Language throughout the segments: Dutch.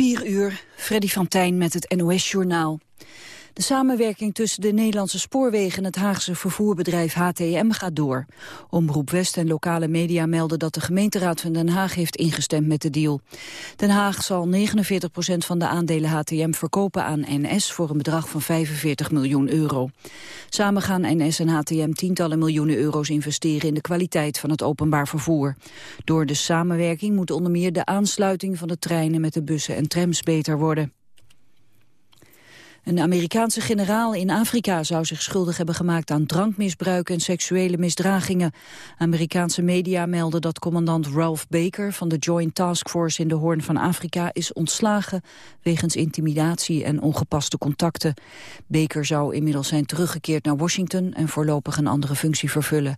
4 uur, Freddy van Tijn met het NOS-journaal. De samenwerking tussen de Nederlandse spoorwegen en het Haagse vervoerbedrijf HTM gaat door. Omroep West en lokale media melden dat de gemeenteraad van Den Haag heeft ingestemd met de deal. Den Haag zal 49 procent van de aandelen HTM verkopen aan NS voor een bedrag van 45 miljoen euro. Samen gaan NS en HTM tientallen miljoenen euro's investeren in de kwaliteit van het openbaar vervoer. Door de samenwerking moet onder meer de aansluiting van de treinen met de bussen en trams beter worden. Een Amerikaanse generaal in Afrika zou zich schuldig hebben gemaakt aan drankmisbruik en seksuele misdragingen. Amerikaanse media melden dat commandant Ralph Baker van de Joint Task Force in de Hoorn van Afrika is ontslagen wegens intimidatie en ongepaste contacten. Baker zou inmiddels zijn teruggekeerd naar Washington en voorlopig een andere functie vervullen.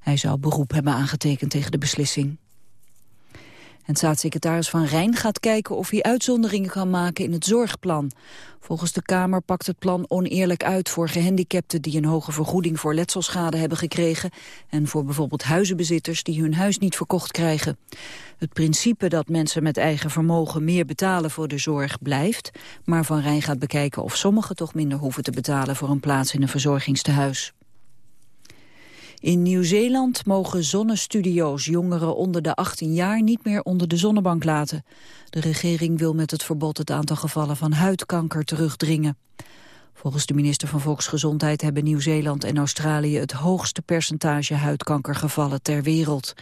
Hij zou beroep hebben aangetekend tegen de beslissing. En staatssecretaris Van Rijn gaat kijken of hij uitzonderingen kan maken in het zorgplan. Volgens de Kamer pakt het plan oneerlijk uit voor gehandicapten die een hoge vergoeding voor letselschade hebben gekregen en voor bijvoorbeeld huizenbezitters die hun huis niet verkocht krijgen. Het principe dat mensen met eigen vermogen meer betalen voor de zorg blijft, maar Van Rijn gaat bekijken of sommigen toch minder hoeven te betalen voor een plaats in een verzorgingstehuis. In Nieuw-Zeeland mogen zonnestudio's jongeren onder de 18 jaar niet meer onder de zonnebank laten. De regering wil met het verbod het aantal gevallen van huidkanker terugdringen. Volgens de minister van Volksgezondheid hebben Nieuw-Zeeland en Australië het hoogste percentage huidkankergevallen ter wereld.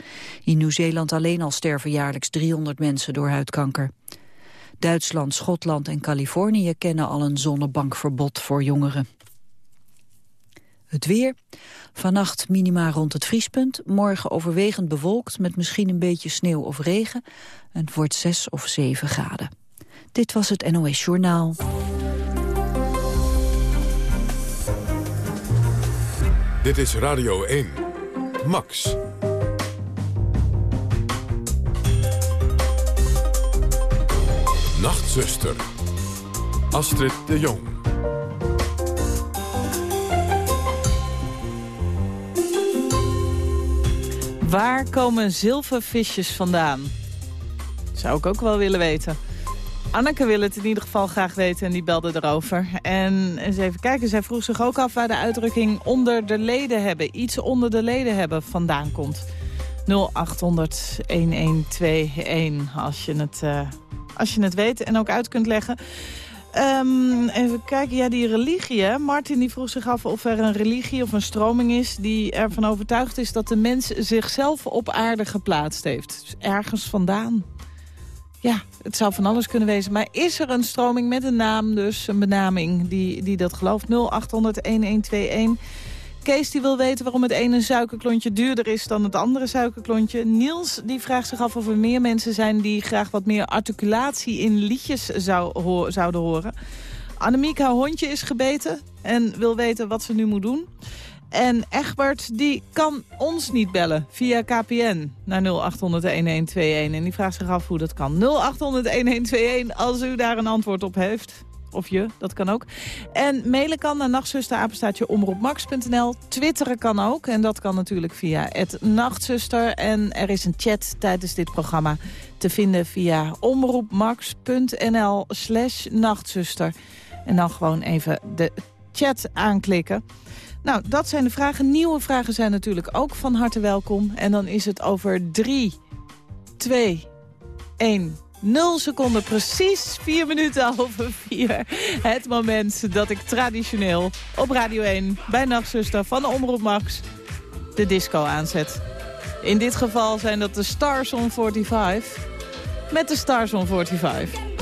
In Nieuw-Zeeland alleen al sterven jaarlijks 300 mensen door huidkanker. Duitsland, Schotland en Californië kennen al een zonnebankverbod voor jongeren. Het weer. Vannacht minima rond het vriespunt. Morgen overwegend bewolkt met misschien een beetje sneeuw of regen. En het wordt 6 of 7 graden. Dit was het NOS Journaal. Dit is Radio 1. Max. Nachtzuster. Astrid de Jong. Waar komen zilvervisjes vandaan? Zou ik ook wel willen weten. Anneke wil het in ieder geval graag weten en die belde erover. En eens even kijken, zij vroeg zich ook af waar de uitdrukking onder de leden hebben, iets onder de leden hebben, vandaan komt. 0800 1121 als je het, uh, als je het weet en ook uit kunt leggen. Um, even kijken, ja, die religie? Martin die vroeg zich af of er een religie of een stroming is... die ervan overtuigd is dat de mens zichzelf op aarde geplaatst heeft. Dus ergens vandaan. Ja, het zou van alles kunnen wezen. Maar is er een stroming met een naam, dus een benaming, die, die dat gelooft? 0800-1121. Kees die wil weten waarom het ene suikerklontje duurder is dan het andere suikerklontje. Niels die vraagt zich af of er meer mensen zijn die graag wat meer articulatie in liedjes zou, zouden horen. Annemiek, haar hondje is gebeten en wil weten wat ze nu moet doen. En Egbert die kan ons niet bellen via KPN naar 0800-1121. En die vraagt zich af hoe dat kan. 0800-1121 als u daar een antwoord op heeft. Of je, dat kan ook. En mailen kan naar nachtzusterapenstaatje omroepmax.nl. Twitteren kan ook. En dat kan natuurlijk via het nachtzuster. En er is een chat tijdens dit programma te vinden via omroepmax.nl slash nachtzuster. En dan gewoon even de chat aanklikken. Nou, dat zijn de vragen. Nieuwe vragen zijn natuurlijk ook van harte welkom. En dan is het over 3, 2, 1... 0 seconden, precies 4 minuten over 4. Het moment dat ik traditioneel op Radio 1 bij Nachtzuster van Omroep Max de disco aanzet. In dit geval zijn dat de Stars on 45 met de Stars on 45.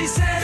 places.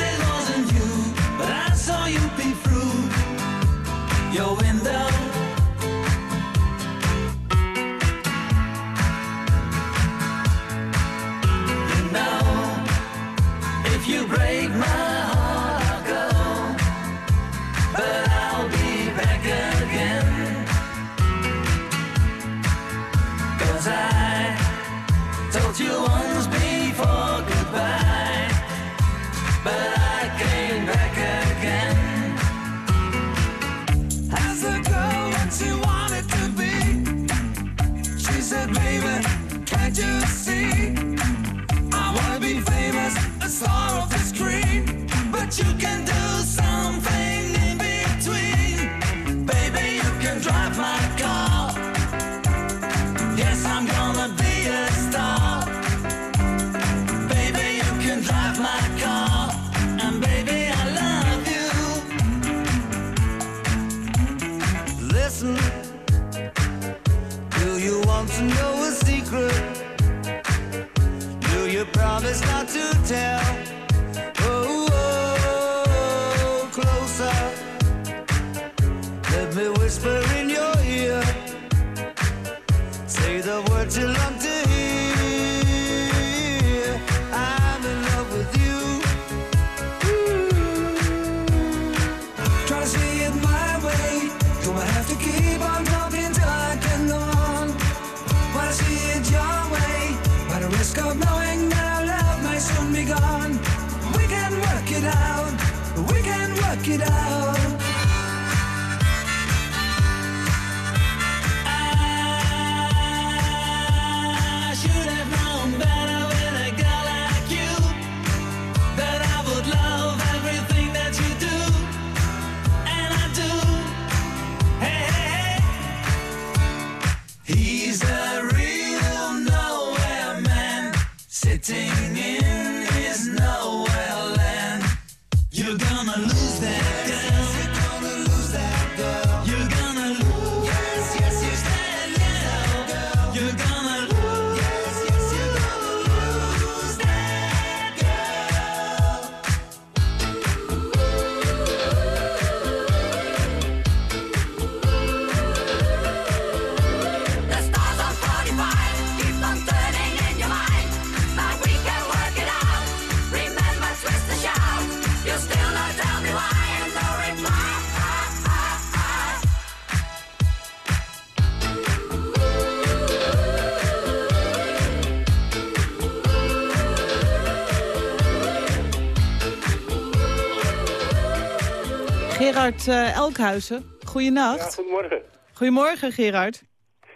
Gerard uh, Elkhuizen, goeienacht. Ja, goedemorgen. Goedemorgen, Gerard.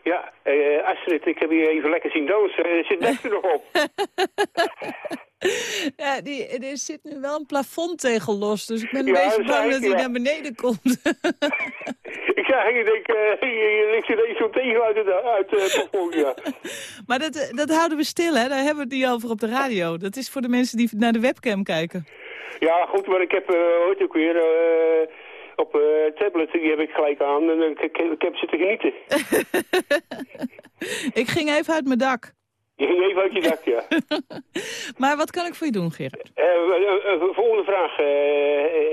Ja, uh, Astrid, ik heb je even lekker zien dansen. Er zit net er nog op. ja, die, er zit nu wel een plafondtegel los, dus ik ben een beetje bang dat hij naar beneden komt. ik zag je denk, uh, ik zit zo'n tegel uit het, uit, het plafond, ja. maar dat, dat houden we stil, hè? Daar hebben we het niet over op de radio. Dat is voor de mensen die naar de webcam kijken. Ja, goed, maar ik heb uh, ooit ook weer uh, op uh, tablet, die heb ik gelijk aan en ik, ik, ik heb zitten genieten. ik ging even uit mijn dak. Je ging even uit je dak, ja. maar wat kan ik voor je doen, Gerard? volgende vraag.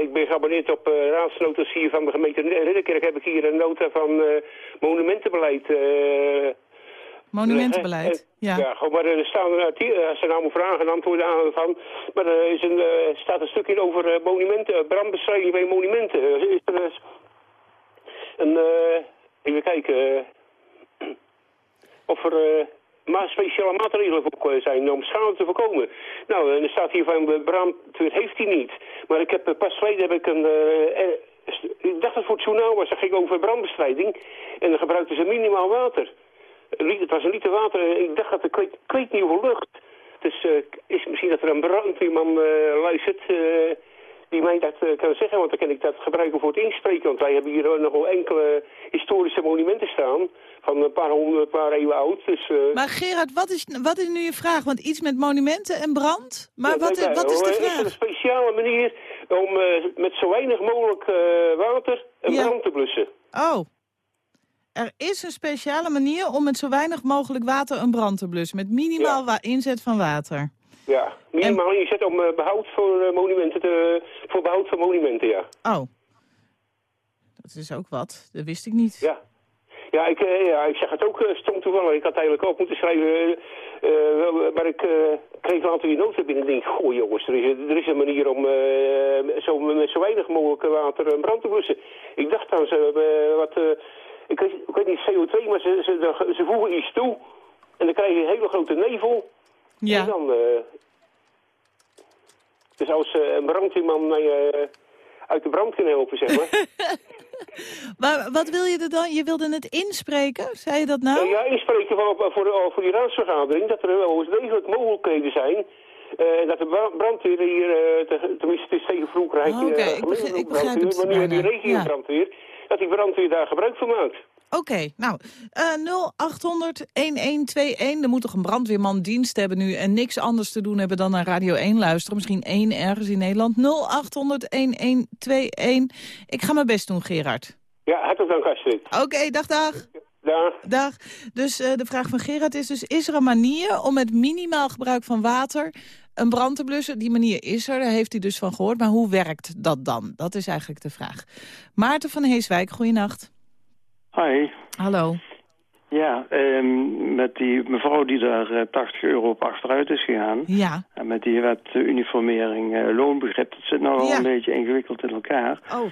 ik ben geabonneerd op raadsnotas hier van de gemeente Ridderkerk. Heb ik hier een nota van monumentenbeleid Monumentenbeleid, ja. Ja, gewoon, maar er staan er, eh, als er nou vragen en antwoorden aan van, maar er is een, staat een stukje over monumenten, brandbestrijding bij monumenten. Is er een, even kijken, of er maar speciale maatregelen voor zijn om schade te voorkomen. Nou, en er staat hier van brandweer heeft hij niet. Maar ik heb pas geleden heb ik een... ik dacht dat het voor het journaal was, dat ging over brandbestrijding. En dan gebruikten ze minimaal water het was een liter water. Ik dacht dat ik weet, ik weet niet hoeveel lucht. Dus uh, is misschien dat er een brandweerman uh, luistert. Uh, die mij dat kan zeggen, want dan kan ik dat gebruiken voor het inspreken. Want wij hebben hier nog wel enkele historische monumenten staan van een paar honderd, paar eeuwen oud. Dus. Maar Gerard, wat is, wat is nu je vraag? Want iets met monumenten en brand? Maar ja, wat, wat is de vraag? Is er een speciale manier om met zo weinig mogelijk water een ja. brand te blussen? Oh. Er is een speciale manier om met zo weinig mogelijk water een brand te blussen. Met minimaal ja. inzet van water. Ja, minimaal en... inzet om uh, behoud voor uh, monumenten te, voor behoud van monumenten, ja. Oh. Dat is ook wat. Dat wist ik niet. Ja. Ja, ik, uh, ja, ik zeg het ook uh, stom toevallig. Ik had eigenlijk ook moeten schrijven, maar ik kreeg een aantal noten binnen en denk, goh jongens, er is, er is een manier om zo, met zo weinig mogelijk water een brand te blussen. Ik dacht dan, ze wat ik weet, ik weet niet, CO2, maar ze, ze, ze voegen iets toe. En dan krijg je een hele grote nevel. Ja. En dan... Uh, dus als uh, een brandweerman mij uh, uit de brand kan helpen, zeg maar. maar wat wil je er dan? Je wilde het inspreken? Zei je dat nou? ja, inspreken voor, voor, voor die raadsvergadering. Dat er wel eens degelijk mogelijkheden zijn... Uh, dat de brandweer hier, uh, tenminste het is tegen vroeger, oh, Oké, okay. ik, begrijp, ik begrijp het. Maar nu heb je regiobrandweer. Ja dat die brandweer daar gebruik van maakt. Oké, okay, nou, uh, 0800-1121. Er moet toch een brandweerman dienst hebben nu... en niks anders te doen hebben dan naar Radio 1 luisteren. Misschien één ergens in Nederland. 0800-1121. Ik ga mijn best doen, Gerard. Ja, hartelijk dank, Astrid. Oké, dag, dag. Dag. Dag. Dus uh, de vraag van Gerard is dus... is er een manier om met minimaal gebruik van water een brand te blussen. Die manier is er, daar heeft hij dus van gehoord. Maar hoe werkt dat dan? Dat is eigenlijk de vraag. Maarten van Heeswijk, goeienacht. Hi. Hallo. Ja, um, met die mevrouw die daar uh, eh, 80 euro op achteruit is gegaan. Ja. En met die wet uh, uniformering uh, loonbegrip, dat zit nou wel een beetje ingewikkeld in elkaar. Oh.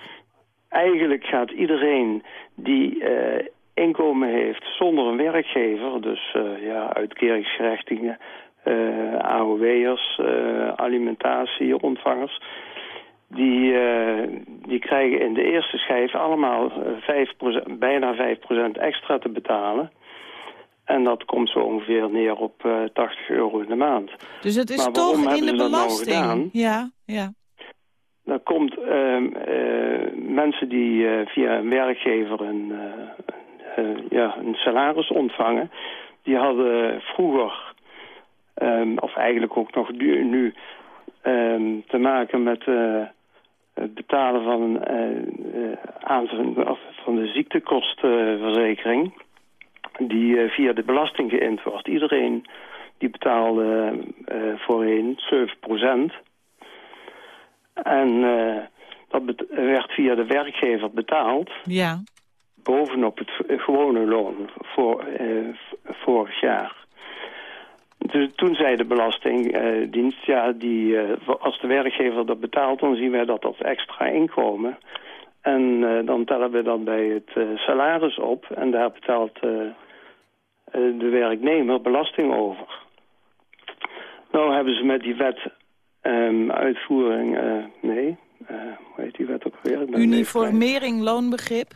Eigenlijk gaat iedereen die inkomen heeft zonder een werkgever, dus ja, uitkeringsgerechtigden, uh, AOW'ers, uh, alimentatieontvangers... Die, uh, die krijgen in de eerste schijf allemaal 5%, bijna 5% extra te betalen. En dat komt zo ongeveer neer op 80 euro in de maand. Dus het is toch in de nou belasting? Nou ja, ja. Dat komt ehm, mensen die via een werkgever een, ja, een salaris ontvangen... die hadden vroeger Um, of eigenlijk ook nog nu um, te maken met uh, het betalen van, een, uh, aan, van de ziektekostenverzekering... die uh, via de belasting geïnd wordt. Iedereen die betaalde voorheen 7 procent. En dat werd via de werkgever betaald. Ja. Bovenop het gewone loon voor vorig jaar. Dus toen zei de Belastingdienst, ja, die, uh, als de werkgever dat betaalt, dan zien wij dat als extra inkomen. En uh, dan tellen we dat bij het uh, salaris op en daar betaalt de werknemer belasting over. Nou hebben ze met die wet um, uitvoering, nee, hoe heet die wet ook weer? Uniformering loonbegrip?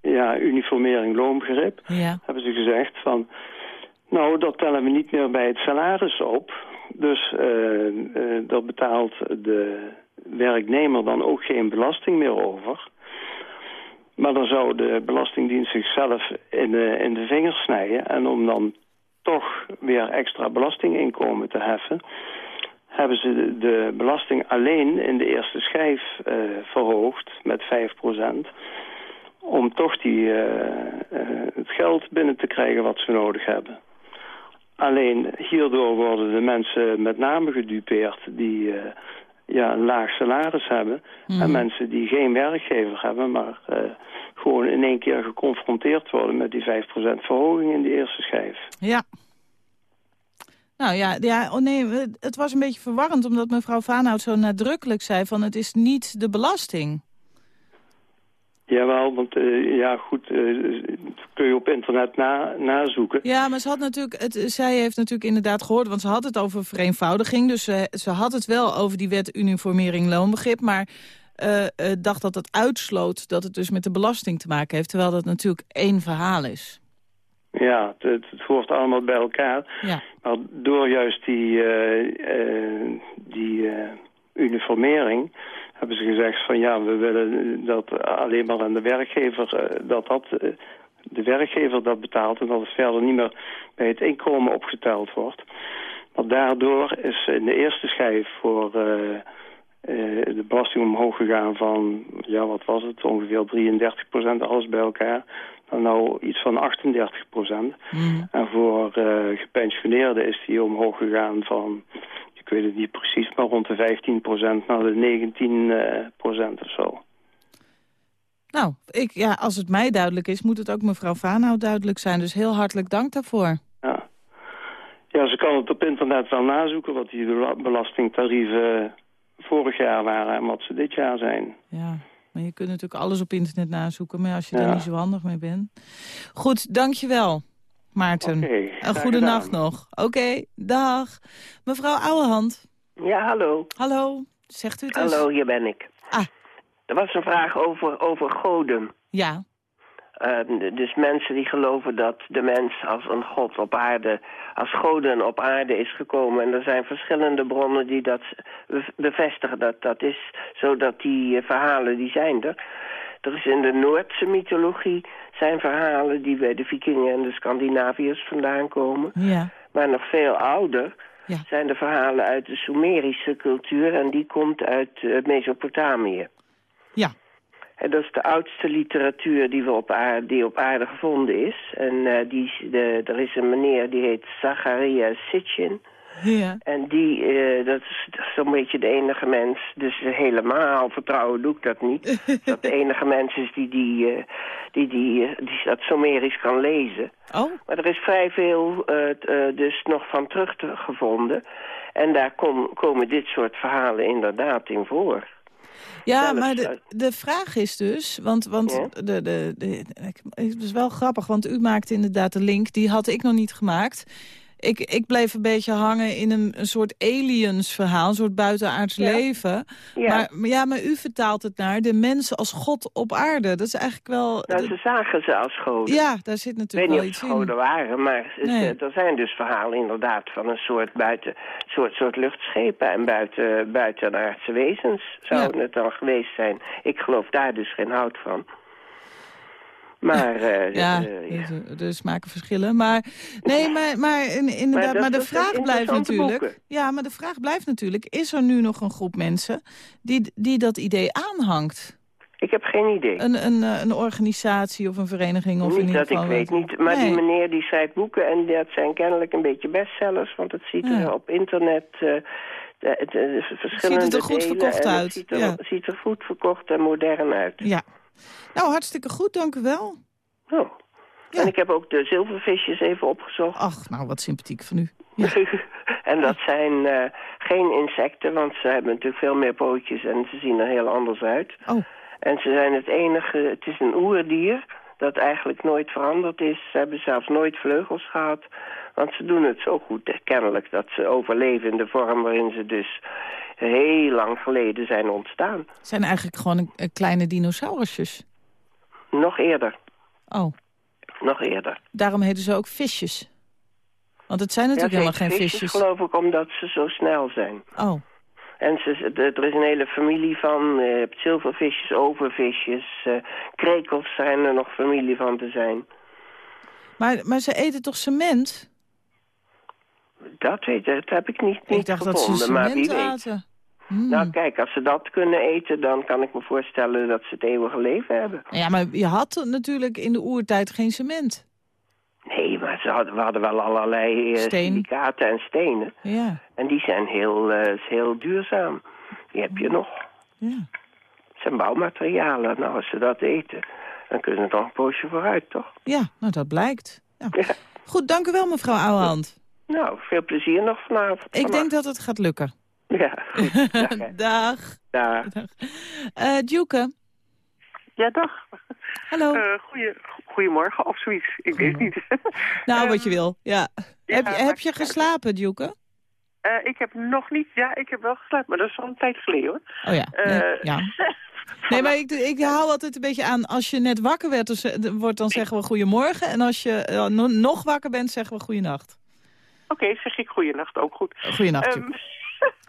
Ja, uniformering loonbegrip. Ja. Hebben ze gezegd van nou, dat tellen we niet meer bij het salaris op. Dus uh, uh, dat betaalt de werknemer dan ook geen belasting meer over. Maar dan zou de Belastingdienst zichzelf in de, in de vingers snijden. En om dan toch weer extra belastinginkomen te heffen... hebben ze de, belasting alleen in de eerste schijf uh, verhoogd met 5% om toch die, het geld binnen te krijgen wat ze nodig hebben. Alleen hierdoor worden de mensen met name gedupeerd die uh, ja, een laag salaris hebben. En mhm. mensen die geen werkgever hebben, maar uh, gewoon in één keer geconfronteerd worden met die 5% verhoging in de eerste schijf. Ja. Nou ja, ja oh nee, het was een beetje verwarrend omdat mevrouw Vaanhout zo nadrukkelijk zei van het is niet de belasting. Jawel, want uh, ja goed, uh, kun je op internet na, nazoeken. Ja, maar ze had natuurlijk, het, zij heeft natuurlijk inderdaad gehoord, want ze had het over vereenvoudiging. Dus ze, ze had het wel over die wet uniformering loonbegrip, maar dacht dat het uitsloot dat het dus met de belasting te maken heeft. Terwijl dat natuurlijk één verhaal is. Ja, het, het hoort allemaal bij elkaar. Ja. Maar door juist die, die uniformering hebben ze gezegd van ja, we willen dat alleen maar aan de werkgever, eh, dat dat, eh, de werkgever dat betaalt en dat het verder niet meer bij het inkomen opgeteld wordt. Maar daardoor is in de eerste schijf voor uh, de belasting omhoog gegaan van, ja wat was het, ongeveer 33 procent alles bij elkaar. Dan nou iets van 38 procent. Mm. En voor uh, gepensioneerden is die omhoog gegaan van weet het niet precies, maar rond de 15 procent naar de 19 uh, procent of zo. Nou, ik, ja, als het mij duidelijk is, moet het ook mevrouw Vaanhout duidelijk zijn. Dus heel hartelijk dank daarvoor. Ja. ja, ze kan het op internet wel nazoeken wat die belastingtarieven vorig jaar waren en wat ze dit jaar zijn. Ja, maar je kunt natuurlijk alles op internet nazoeken, maar als je ja. er niet zo handig mee bent. Goed, dankjewel. Maarten. Okay, een goede nacht nog. Oké, okay, dag. Mevrouw Ouwehand. Ja, hallo. Hallo, zegt u het eens? Hallo, hier ben ik. Ah. Er was een vraag over, over goden. Ja. Uh, dus mensen die geloven dat de mens als een god op aarde, als goden op aarde is gekomen. En er zijn verschillende bronnen die dat bevestigen. Dat dat is zo dat die uh, verhalen, die zijn er. Er is in de Noordse mythologie zijn verhalen die bij de vikingen en de Scandinaviërs vandaan komen. Ja. Maar nog veel ouder ja. zijn de verhalen uit de Sumerische cultuur en die komt uit uh, Mesopotamië. Ja. En dat is de oudste literatuur die, we op, aarde, die op aarde gevonden is. En uh, die, de, er is een meneer die heet Zacharia Sitchin. Ja. En die, uh, dat is zo'n beetje de enige mens, dus helemaal vertrouwen doe ik dat niet. dat de enige mens is die, die, uh, die, die, uh, die dat Sumerisch kan lezen. Oh. Maar er is vrij veel dus nog van teruggevonden. En daar kom, komen dit soort verhalen inderdaad in voor. Ja, Zelfs maar de, de vraag is dus, want, want Ja? de, de, de, het is wel grappig, want u maakte inderdaad de link, die had ik nog niet gemaakt. Ik, ik bleef een beetje hangen in een, een soort aliens verhaal, een soort buitenaards Ja. leven. Ja. Maar, maar ja, maar u vertaalt het naar de mensen als God op aarde. Dat is eigenlijk wel... Nou, ze zagen ze als goden. ja, daar zit Ik weet natuurlijk niet wel of iets het goden in. waren, maar Nee. eh, er zijn dus verhalen inderdaad van een soort, buiten, soort, soort luchtschepen en buiten, buitenaardse wezens zouden het dan geweest zijn. Ik geloof daar dus geen hout van. Maar, eh, Ja, eh, ja. de, de smaken verschillen. Maar, nee, maar, maar in- inderdaad, dat- maar, de vraag blijft natuurlijk... boeken. Ja, maar de vraag blijft natuurlijk... is er nu nog een groep mensen die, die dat idee aanhangt? Ik heb geen idee. Een, een, eh, een organisatie of een vereniging? Of in niet ieder dat ik weet, wat- niet. Maar Nee. die meneer die schrijft boeken en dat zijn kennelijk een beetje bestsellers. Want het ziet er Ja. op internet... eh, de, de, de verschillende ziet er goed delen verkocht en het uit, ziet er, ja. ziet er goed verkocht en modern uit. Ja. Nou, hartstikke goed, dank u wel. Oh. Ja. En ik heb ook de zilvervisjes even opgezocht. Ach, nou, wat sympathiek van u. en dat zijn eh, geen insecten, want ze hebben natuurlijk veel meer pootjes en ze zien er heel anders uit. Oh, En ze zijn het enige, het is een oerdier dat eigenlijk nooit veranderd is. Ze hebben zelfs nooit vleugels gehad, want ze doen het zo goed kennelijk dat ze overleven in de vorm waarin ze dus heel lang geleden zijn ontstaan. het zijn eigenlijk gewoon een kleine dinosaurusjes. Nog eerder, Oh, nog eerder. daarom heten ze ook visjes. Want het zijn natuurlijk ja, helemaal geen heet visjes. geloof ik omdat ze zo snel zijn. Oh, En ze, er is een hele familie van, eh, je hebt zilvervisjes, overvisjes, eh, krekels zijn er nog familie van te zijn. maar, maar ze eten toch cement? Dat weet dat heb ik niet, niet ik dacht gevonden, dat ze maar cement wie weet. aten. Hmm. Nou kijk, als ze dat kunnen eten, dan kan ik me voorstellen dat ze het eeuwige leven hebben. Ja, maar je had natuurlijk in de oertijd geen cement. Nee, maar ze hadden, we hadden wel allerlei Steen. silicaten en stenen. Ja, En die zijn heel, eh, heel duurzaam. Die heb je nog. ja. Het zijn bouwmaterialen. Nou, als ze dat eten, dan kunnen ze toch een poosje vooruit, toch? Ja, nou dat blijkt. Ja. Ja. Goed, dank u wel mevrouw Ouwehand. Nou, veel plezier nog vanavond. Ik denk dat het gaat lukken. Ja, goed. Dag, hè. Dag. Dag. Eh Djoeke, Ja, dag. hallo. Eh goeie, goedemorgen of zoiets. Ik weet niet. nou, wat je wil. Ja. ja, heb, je, heb je geslapen, Djoeke? Eh, ik heb nog niet... Ja, ik heb wel geslapen, maar dat is al een tijd geleden, hoor. Oh ja. Nee, Eh, ja. Nee, maar ik, ik hou altijd een beetje aan... als je net wakker werd, wordt, dan zeggen we goedemorgen. En als je no- nog wakker bent, zeggen we goeienacht. Oké, zeg ik goeienacht ook goed. Goeienacht, Ehm.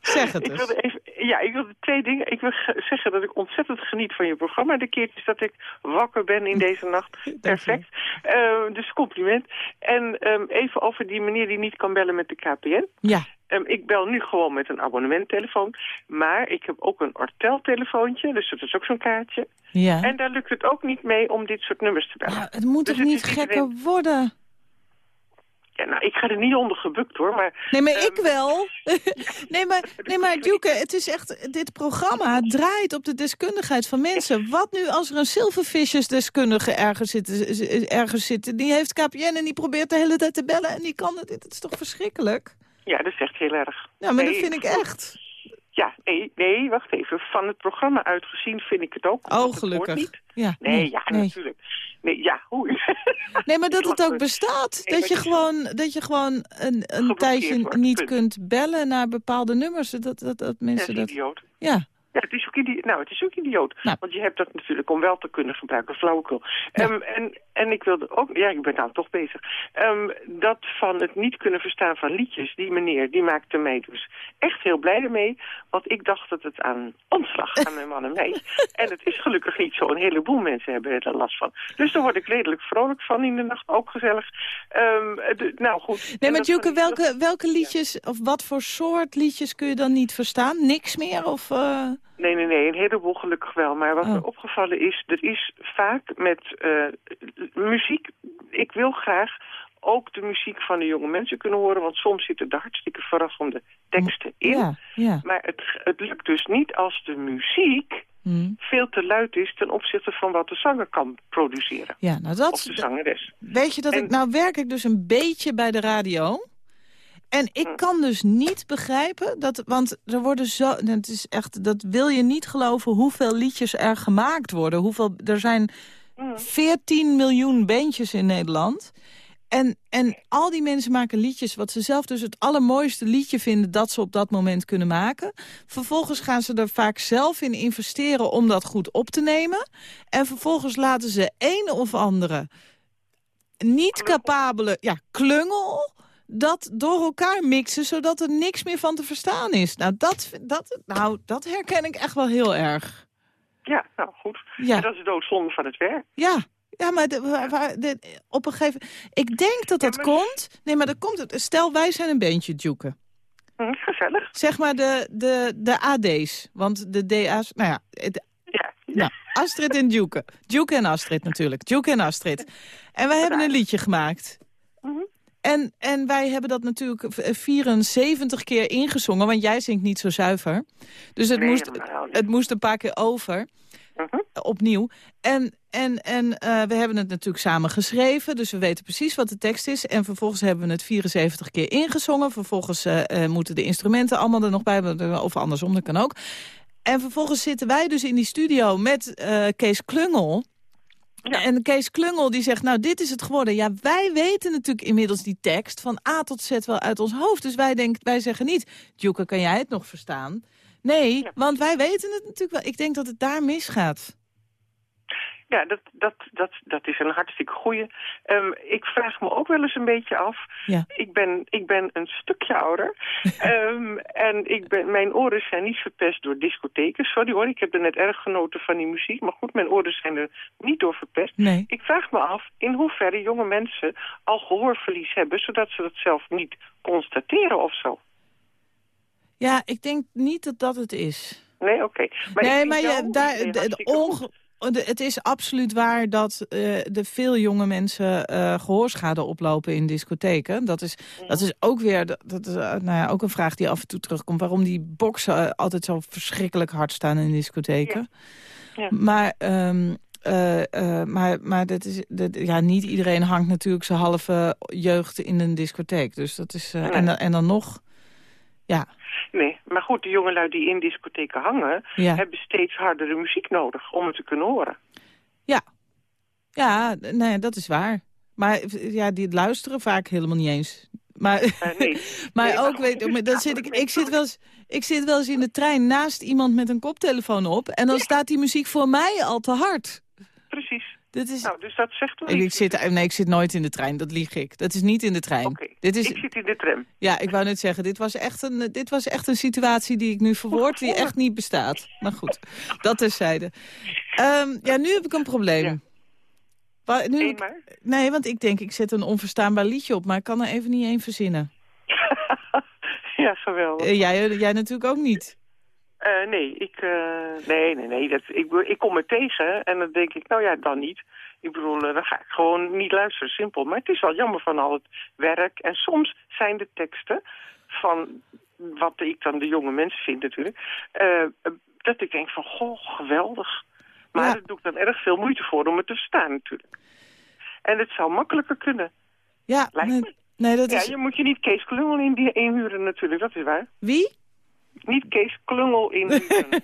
Zeg het ik wilde even, Ja, ik wil twee dingen. Ik wil ge- zeggen dat ik ontzettend geniet van je programma. De keertjes dat ik wakker ben in deze nacht. Perfect. Eh, dus compliment. En ehm, even over die meneer die niet kan bellen met de KPN. Ja, Ehm, ik bel nu gewoon met een abonnementtelefoon. Maar ik heb ook een Ortel-telefoontje. Dus dat is ook zo'n kaartje. ja. En daar lukt het ook niet mee om dit soort nummers te bellen. Ja, het moet Dus toch het niet gekker worden? Ja, nou, ik ga er niet onder gebukt hoor. Maar Nee, maar Ehm, ik wel. nee, maar, nee, maar Duke, het is echt... Dit programma draait op de deskundigheid van mensen. Wat nu als er een silverfishes-deskundige ergens zit, ergens zit... die heeft KPN en die probeert de hele tijd te bellen... en die kan het. Dit is toch verschrikkelijk? ja, dat is echt heel erg. Ja, maar Nee, dat vind ik echt. Ja, nee, nee, wacht even. Van het programma uitgezien vind ik het ook. Oh, gelukkig. Niet. Ja, Nee, ja, nee. natuurlijk. Nee, ja, hoe? Nee, maar dat het ook bestaat. Dat je is- gewoon, dat je gewoon een, een tijdje niet punt. kunt bellen naar bepaalde nummers. Dat, dat, dat Dat mensen is dat... idioot. Ja, Ja, het is ook, idi nou, het is ook idioot. Nou. Want je hebt dat natuurlijk om wel te kunnen gebruiken, flauwekul. Ja. Ehm, en, en ik wilde ook, ja, ik ben nou toch bezig. Ehm, dat van het niet kunnen verstaan van liedjes, die meneer, die maakte mij dus echt heel blij ermee. Want ik dacht dat het aan ons lag, aan mijn man en mij. en het is gelukkig niet zo. Een heleboel mensen hebben er last van. Dus daar word ik redelijk vrolijk van in de nacht, ook gezellig. Ehm, de- nou goed. Nee, maar Juke, welke, welke liedjes, of wat voor soort liedjes kun je dan niet verstaan? Niks meer? Of, eh, Nee, nee, nee, een heleboel gelukkig wel. Maar wat Oh. me opgevallen is, er is vaak met eh, muziek... Ik wil graag ook de muziek van de jonge mensen kunnen horen... want soms zitten er hartstikke verrassende teksten in. Ja, ja. Maar het, het lukt dus niet als de muziek Hm. veel te luid is... ten opzichte van wat de zanger kan produceren. Ja, nou Of dat... de zangeres. Weet je dat En- ik... Nou werk ik dus een beetje bij de radio... En ik Hm. kan dus niet begrijpen, dat, want er worden zo, het is echt, dat wil je niet geloven hoeveel liedjes er gemaakt worden. Hoeveel, er zijn Hm. 14 miljoen bandjes in Nederland. En, en al die mensen maken liedjes wat ze zelf dus het allermooiste liedje vinden... dat ze op dat moment kunnen maken. Vervolgens gaan ze er vaak zelf in investeren om dat goed op te nemen. En vervolgens laten ze een of andere niet capabele ja, klungel dat door elkaar mixen... zodat er niks meer van te verstaan is. Nou, dat, dat, nou, dat herken ik echt wel heel erg. Ja, nou goed. Ja. En dat is doodzonde van het werk. Ja, ja maar de, waar- waar- de- op een gegeven Ik denk dat dat maar- komt... Nee, maar dat komt... het- Stel, wij zijn een bandje, Duke. Hm, gezellig. Zeg maar de, de, de AD's. Want de DA's... Nou ja, Ja. nou, Astrid en Duke. Duke en Astrid natuurlijk. Duke en Astrid. En wij hebben een liedje gemaakt. Mhm. En, en wij hebben dat natuurlijk v- 74 keer ingezongen, want jij zingt niet zo zuiver. Dus het, Nee, moest, het moest een paar keer over, Mhm. opnieuw. En, en, en eh, we hebben het natuurlijk samen geschreven, dus we weten precies wat de tekst is. En vervolgens hebben we het 74 keer ingezongen. Vervolgens eh, eh, moeten de instrumenten allemaal er nog bij, of andersom, dat kan ook. En vervolgens zitten wij dus in die studio met eh, Kees Klungel... Ja. En Kees Klungel die zegt, nou dit is het geworden. Ja, wij weten natuurlijk inmiddels die tekst van A tot Z wel uit ons hoofd. Dus wij, denken, wij zeggen niet, Djoeke, kan jij het nog verstaan? Nee, Ja. want wij weten het natuurlijk wel. Ik denk dat het daar misgaat. Ja, dat, dat, dat, dat is een hartstikke goeie. Ehm, ik vraag me ook wel eens een beetje af. Ja. Ik, ben, ik ben een stukje ouder. Ehm, en ik ben, mijn oren zijn niet verpest door discotheken. Sorry hoor, ik heb er net erg genoten van die muziek. Maar goed, mijn oren zijn er niet door verpest. Nee. Ik vraag me af in hoeverre jonge mensen al gehoorverlies hebben... zodat ze dat zelf niet constateren of zo. Ja, ik denk niet dat dat het is. Nee, oké. Maar ik nee, maar je, daar, onge- het is absoluut waar dat eh de veel jonge mensen eh, gehoorschade oplopen in discotheken. Dat is, dat is ook weer dat, is, eh, nou ja, ook een vraag die af en toe terugkomt. Waarom die boksen altijd zo verschrikkelijk hard staan in discotheken. Ja. Maar, ehm, eh, eh, maar, maar dat is, dat, ja, niet iedereen hangt natuurlijk zijn halve jeugd in een discotheek. Dus dat is, en, en dan nog, ja, Nee, maar goed, de jongelui die in discotheken hangen... ja. hebben steeds hardere muziek nodig om het te kunnen horen. Ja, nee, dat is waar. Maar ja, die luisteren vaak helemaal niet eens. Maar, Eh, nee. maar Nee, ook, weet dus maar dan ja, zit ik, ik, zit wel eens, ik zit wel eens in de trein naast iemand met een koptelefoon op... en dan staat die muziek voor mij al te hard. Precies. Dit is... Nou, dus dat zegt wel ik, ik zit, nee, ik zit nooit in de trein, dat lieg ik. Dat is niet in de trein. Oké, Dit is, ik zit in de tram. Ja, ik wou net zeggen, dit was, echt een, dit was echt een situatie die ik nu verwoord... die echt niet bestaat. Maar goed, dat terzijde. Ehm ja, nu heb ik een probleem. Ja. Wa- nu, nee, want ik denk, ik zet een onverstaanbaar liedje op... maar ik kan er even niet één verzinnen. ja, geweldig. Eh, jij, jij natuurlijk ook niet. Eh, nee, ik, eh, nee, nee, nee. Dat, ik, ik kom er tegen en dan denk ik, nou ja, dan niet. Ik bedoel, eh, dan ga ik gewoon niet luisteren, simpel. Maar het is wel jammer van al het werk. En soms zijn de teksten van wat ik dan de jonge mensen vind natuurlijk... dat ik denk van, goh, geweldig. Maar Ja. daar doe ik dan erg veel moeite voor om het te verstaan natuurlijk. En het zou makkelijker kunnen. Ja, Lijkt nee, me. nee, dat Ja, is... je moet je niet Kees Klungel in die inhuren natuurlijk, dat is waar. Wie? Niet Kees Klungel inhuren.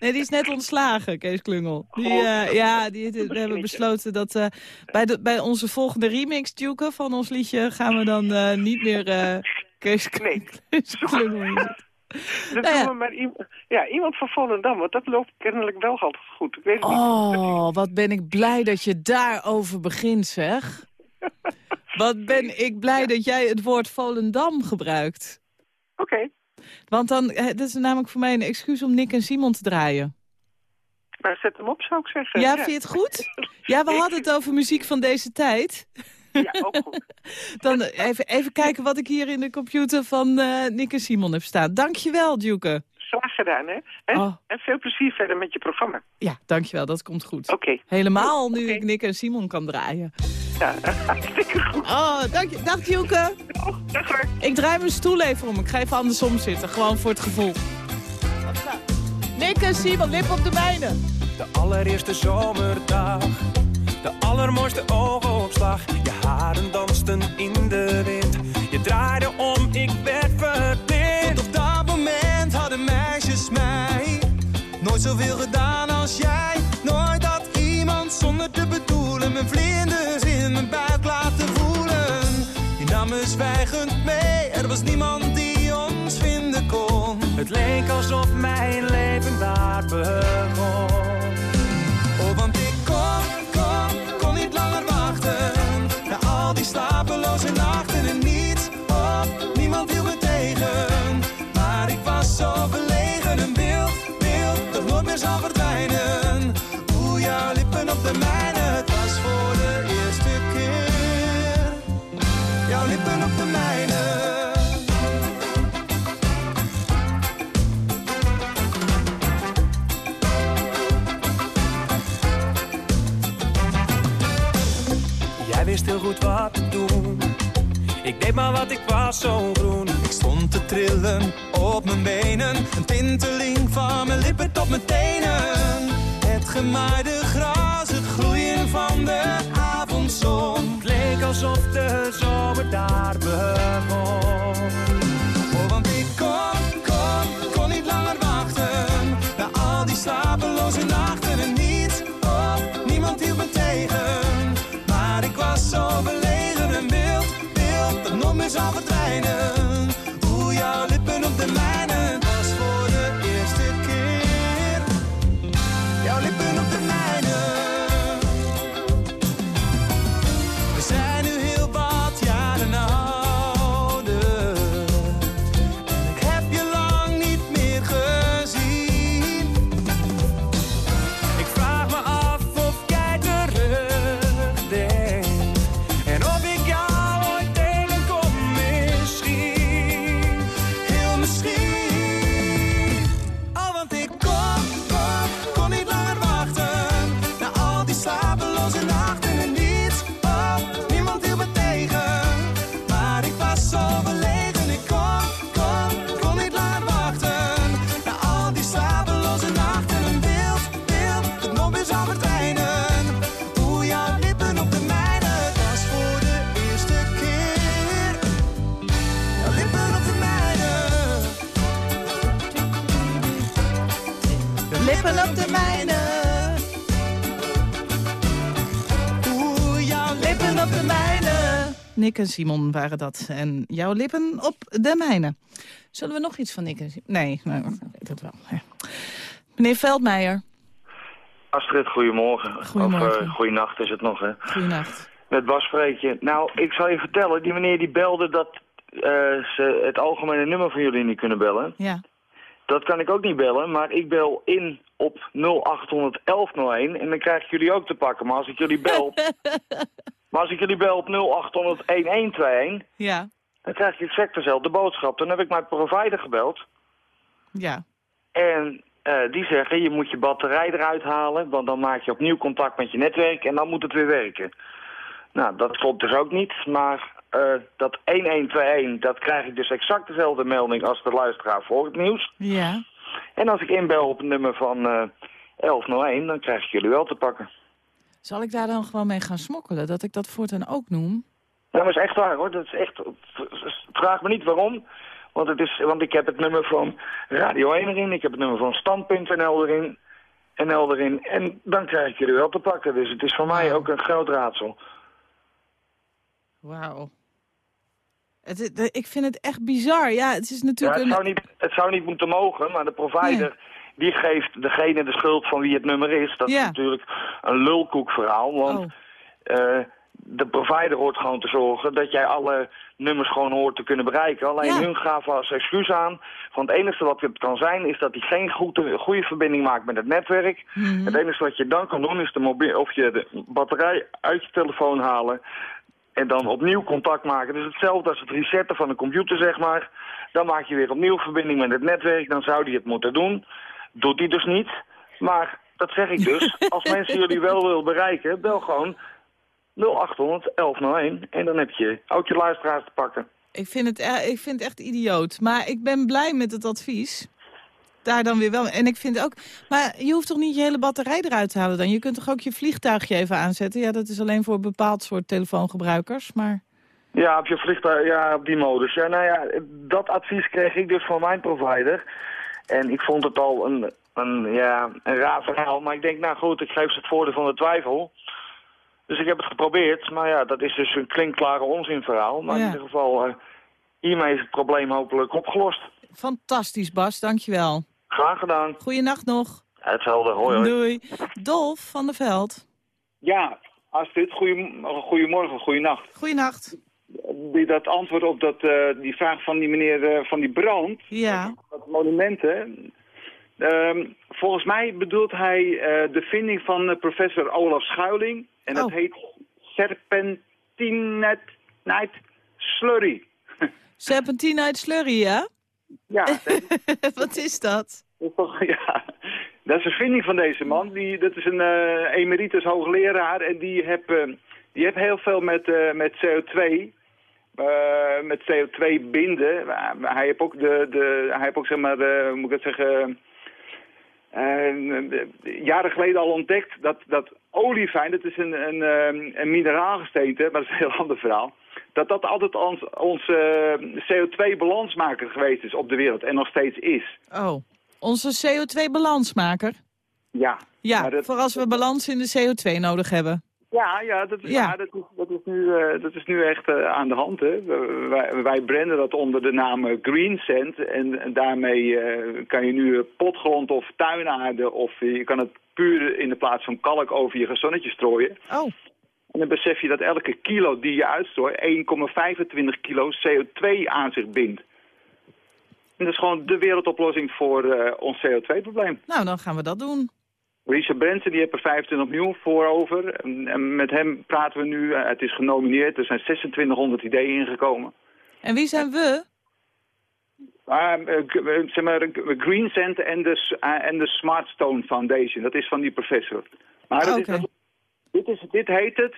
Nee, die is net ontslagen, Kees Klungel. Die, eh, ja, die, die- we hebben besloten dat eh, bij, de, bij onze volgende remix, Duke, van ons liedje... gaan we dan eh, niet meer Kees, Nee. Kees Klungel. Dat Nou ja. doen we maar ja, iemand van Volendam, want dat loopt kennelijk wel altijd goed. Ik weet het niet. Oh, wat ben ik blij dat je daarover begint, zeg. Wat ben ik blij dat jij het woord Volendam gebruikt. Oké, Want dan, eh, dat is namelijk voor mij een excuus om Nick en Simon te draaien. maar zet hem op, zou ik zeggen. Ja, vind je het goed? Ja, we hadden het over muziek van deze tijd. Ja, ook goed. Dan even, even kijken wat ik hier in de computer van eh, Nick en Simon heb staan. Dankjewel, Duke. Graag gedaan, hè? En, Oh. en veel plezier verder met je programma. Ja, dankjewel, dat komt goed. Oké, Helemaal nu ik Nick en Simon kan draaien. Ja, hartstikke goed. Oh, dank je. Dag, Duke. Oh, dag hoor. Ik draai mijn stoel even om. Ik ga even andersom zitten, gewoon voor het gevoel. Nick en Simon, lip op de mijne. De allereerste zomerdag, de allermooiste oogopslag. Je haren dansten in de wind, je draaide om, ik werd verblind. Tot op dat moment hadden meisjes mij nooit zoveel gedaan als jij. Nooit had iemand zonder te bedoelen mijn vlinders in mijn buik laten voelen. Je nam me zwijgend mee, er was niemand die ons vinden kon. Het leek alsof mijn leven daar begon. Oh, want ik kon, kon, kon niet langer wachten. Na al die slapeloze nachten en niets op, niemand hield me tegen. Maar ik was zo verlegen en wild, wild, dat nooit meer zal verdwijnen. Wat te doen. Ik deed maar wat ik was zo groen. Ik stond te trillen op mijn benen. Een tinteling van mijn lippen tot mijn tenen. Het gemaaide gras, zou verdwijnen. Nick en Simon waren dat. En jouw lippen op de mijne. Zullen we nog iets van Nick en Simon? Nee, nee ik weet het wel. Ja. Meneer Veldmeijer. Astrid, goedemorgen. Goedemorgen. Of uh, goeienacht is het nog, hè? Goeienacht. Met Bas spreek je. Nou, ik zal je vertellen, die meneer die belde dat uh, ze het algemene nummer van jullie niet kunnen bellen. Ja. Dat kan ik ook niet bellen, maar ik bel in op 0800 1101 en dan krijg ik jullie ook te pakken. Maar als ik jullie bel, maar als ik jullie bel op 0800 1121, ja. dan krijg je exact dezelfde boodschap. Dan heb ik mijn provider gebeld. Ja. En uh, die zeggen, je moet je batterij eruit halen, want dan maak je opnieuw contact met je netwerk en dan moet het weer werken. Nou, dat klopt dus ook niet, maar uh, dat 1121, dat krijg ik dus exact dezelfde melding als de luisteraar voor het nieuws. Ja. En als ik inbel op het nummer van uh, 1101, dan krijg ik jullie wel te pakken. Zal ik daar dan gewoon mee gaan smokkelen, dat ik dat voortaan ook noem? Ja, maar dat is echt waar hoor, dat is echt, vraag me niet waarom. Want, het is, want ik heb het nummer van Radio 1 erin, ik heb het nummer van Stand.nl erin, NL erin. En dan krijg ik jullie wel te pakken. Dus het is voor mij ook een groot raadsel. Wauw. Het, ik vind het echt bizar. Ja, het is natuurlijk ja, het, zou niet, het zou niet moeten mogen, maar de provider... Nee. Die geeft degene de schuld van wie het nummer is. Dat ja. is natuurlijk een lulkoekverhaal. Want oh. uh, de provider hoort gewoon te zorgen dat jij alle nummers gewoon hoort te kunnen bereiken. Alleen ja. hun gaven als excuus aan. Want het enige wat het kan zijn is dat hij geen goede, goede verbinding maakt met het netwerk. Mm -hmm. Het enige wat je dan kan doen is de mobiel, of je de batterij uit je telefoon halen. En dan opnieuw contact maken. Dus hetzelfde als het resetten van een computer, zeg maar. Dan maak je weer opnieuw verbinding met het netwerk. Dan zou hij het moeten doen. Doet hij dus niet. Maar dat zeg ik dus. Als mensen jullie wel willen bereiken, bel gewoon 0800 1101. En dan heb je ook je luisteraars te pakken. Ik vind, het, ik vind het echt idioot. Maar ik ben blij met het advies. Daar dan weer wel. En ik vind ook... Maar je hoeft toch niet je hele batterij eruit te halen dan? Je kunt toch ook je vliegtuigje even aanzetten? Ja, dat is alleen voor een bepaald soort telefoongebruikers, maar... Ja, op je vliegtuig, ja, op die modus. Ja, nou ja, dat advies kreeg ik dus van mijn provider. En ik vond het al een, een, ja, een raar verhaal. Maar ik denk, nou goed, ik geef ze het voordeel van de twijfel. Dus ik heb het geprobeerd. Maar ja, dat is dus een klinkklare onzinverhaal. Maar Ja. in ieder geval, uh, hiermee is het probleem hopelijk opgelost. Fantastisch, Bas. Dankjewel. Graag gedaan. Goeienacht nog. Hetzelfde, hoi hoi. Doei. Dolf van der Veld. Ja, Astrid, goeie, goedemorgen, goeienacht. Goeienacht. Die, dat antwoord op dat, uh, die vraag van die meneer uh, van die brand, Ja. dat monumenten. Um, volgens mij bedoelt hij uh, de vinding van professor Olaf Schuiling. En dat Oh. heet serpentinet night slurry. Serpentinite slurry, ja? Ja, Wat is dat? Dat is toch, ja. Dat is een vinding van deze man. Die, dat is een uh, emeritus hoogleraar en die heeft uh, die heb heel veel met, uh, met CO2, met CO2 binden. hij heeft ook, de, de, hij heeft ook zeg maar, hoe moet ik het zeggen, jaren geleden al ontdekt dat, dat oliefijn, dat is een, een, een mineraalgesteente, maar dat is een heel ander verhaal dat dat altijd ons, onze CO2-balansmaker geweest is op de wereld en nog steeds is. Oh, onze CO2-balansmaker? Ja. Ja, dat... voor als we balans in de CO2 nodig hebben. Ja, ja, dat, is, Ja. ja. dat, is, dat, is, nu, uh, dat is nu echt uh, aan de hand. Hè. Wij, wij branden dat onder de naam uh, Green Sand. En, en daarmee kan je nu potgrond of tuinaarde... of je kan het puur in de plaats van kalk over je gezonnetje strooien. Oh. En dan besef je dat elke kilo die je uitstrooit 1,25 kilo CO2 aan zich bindt. En dat is gewoon de wereldoplossing voor ons CO2-probleem. Nou, dan gaan we dat doen. Richard Branson die heeft er 25 miljoen voor over. En, en met hem praten we nu. Uh, het is genomineerd. Er zijn 2600 ideeën ingekomen. En wie zijn we? Uh, uh, zeg maar, Green Cent en de, en de Smartstone Foundation. Dat is van die professor. Maar oh, okay. is, dit, is, dit heet het,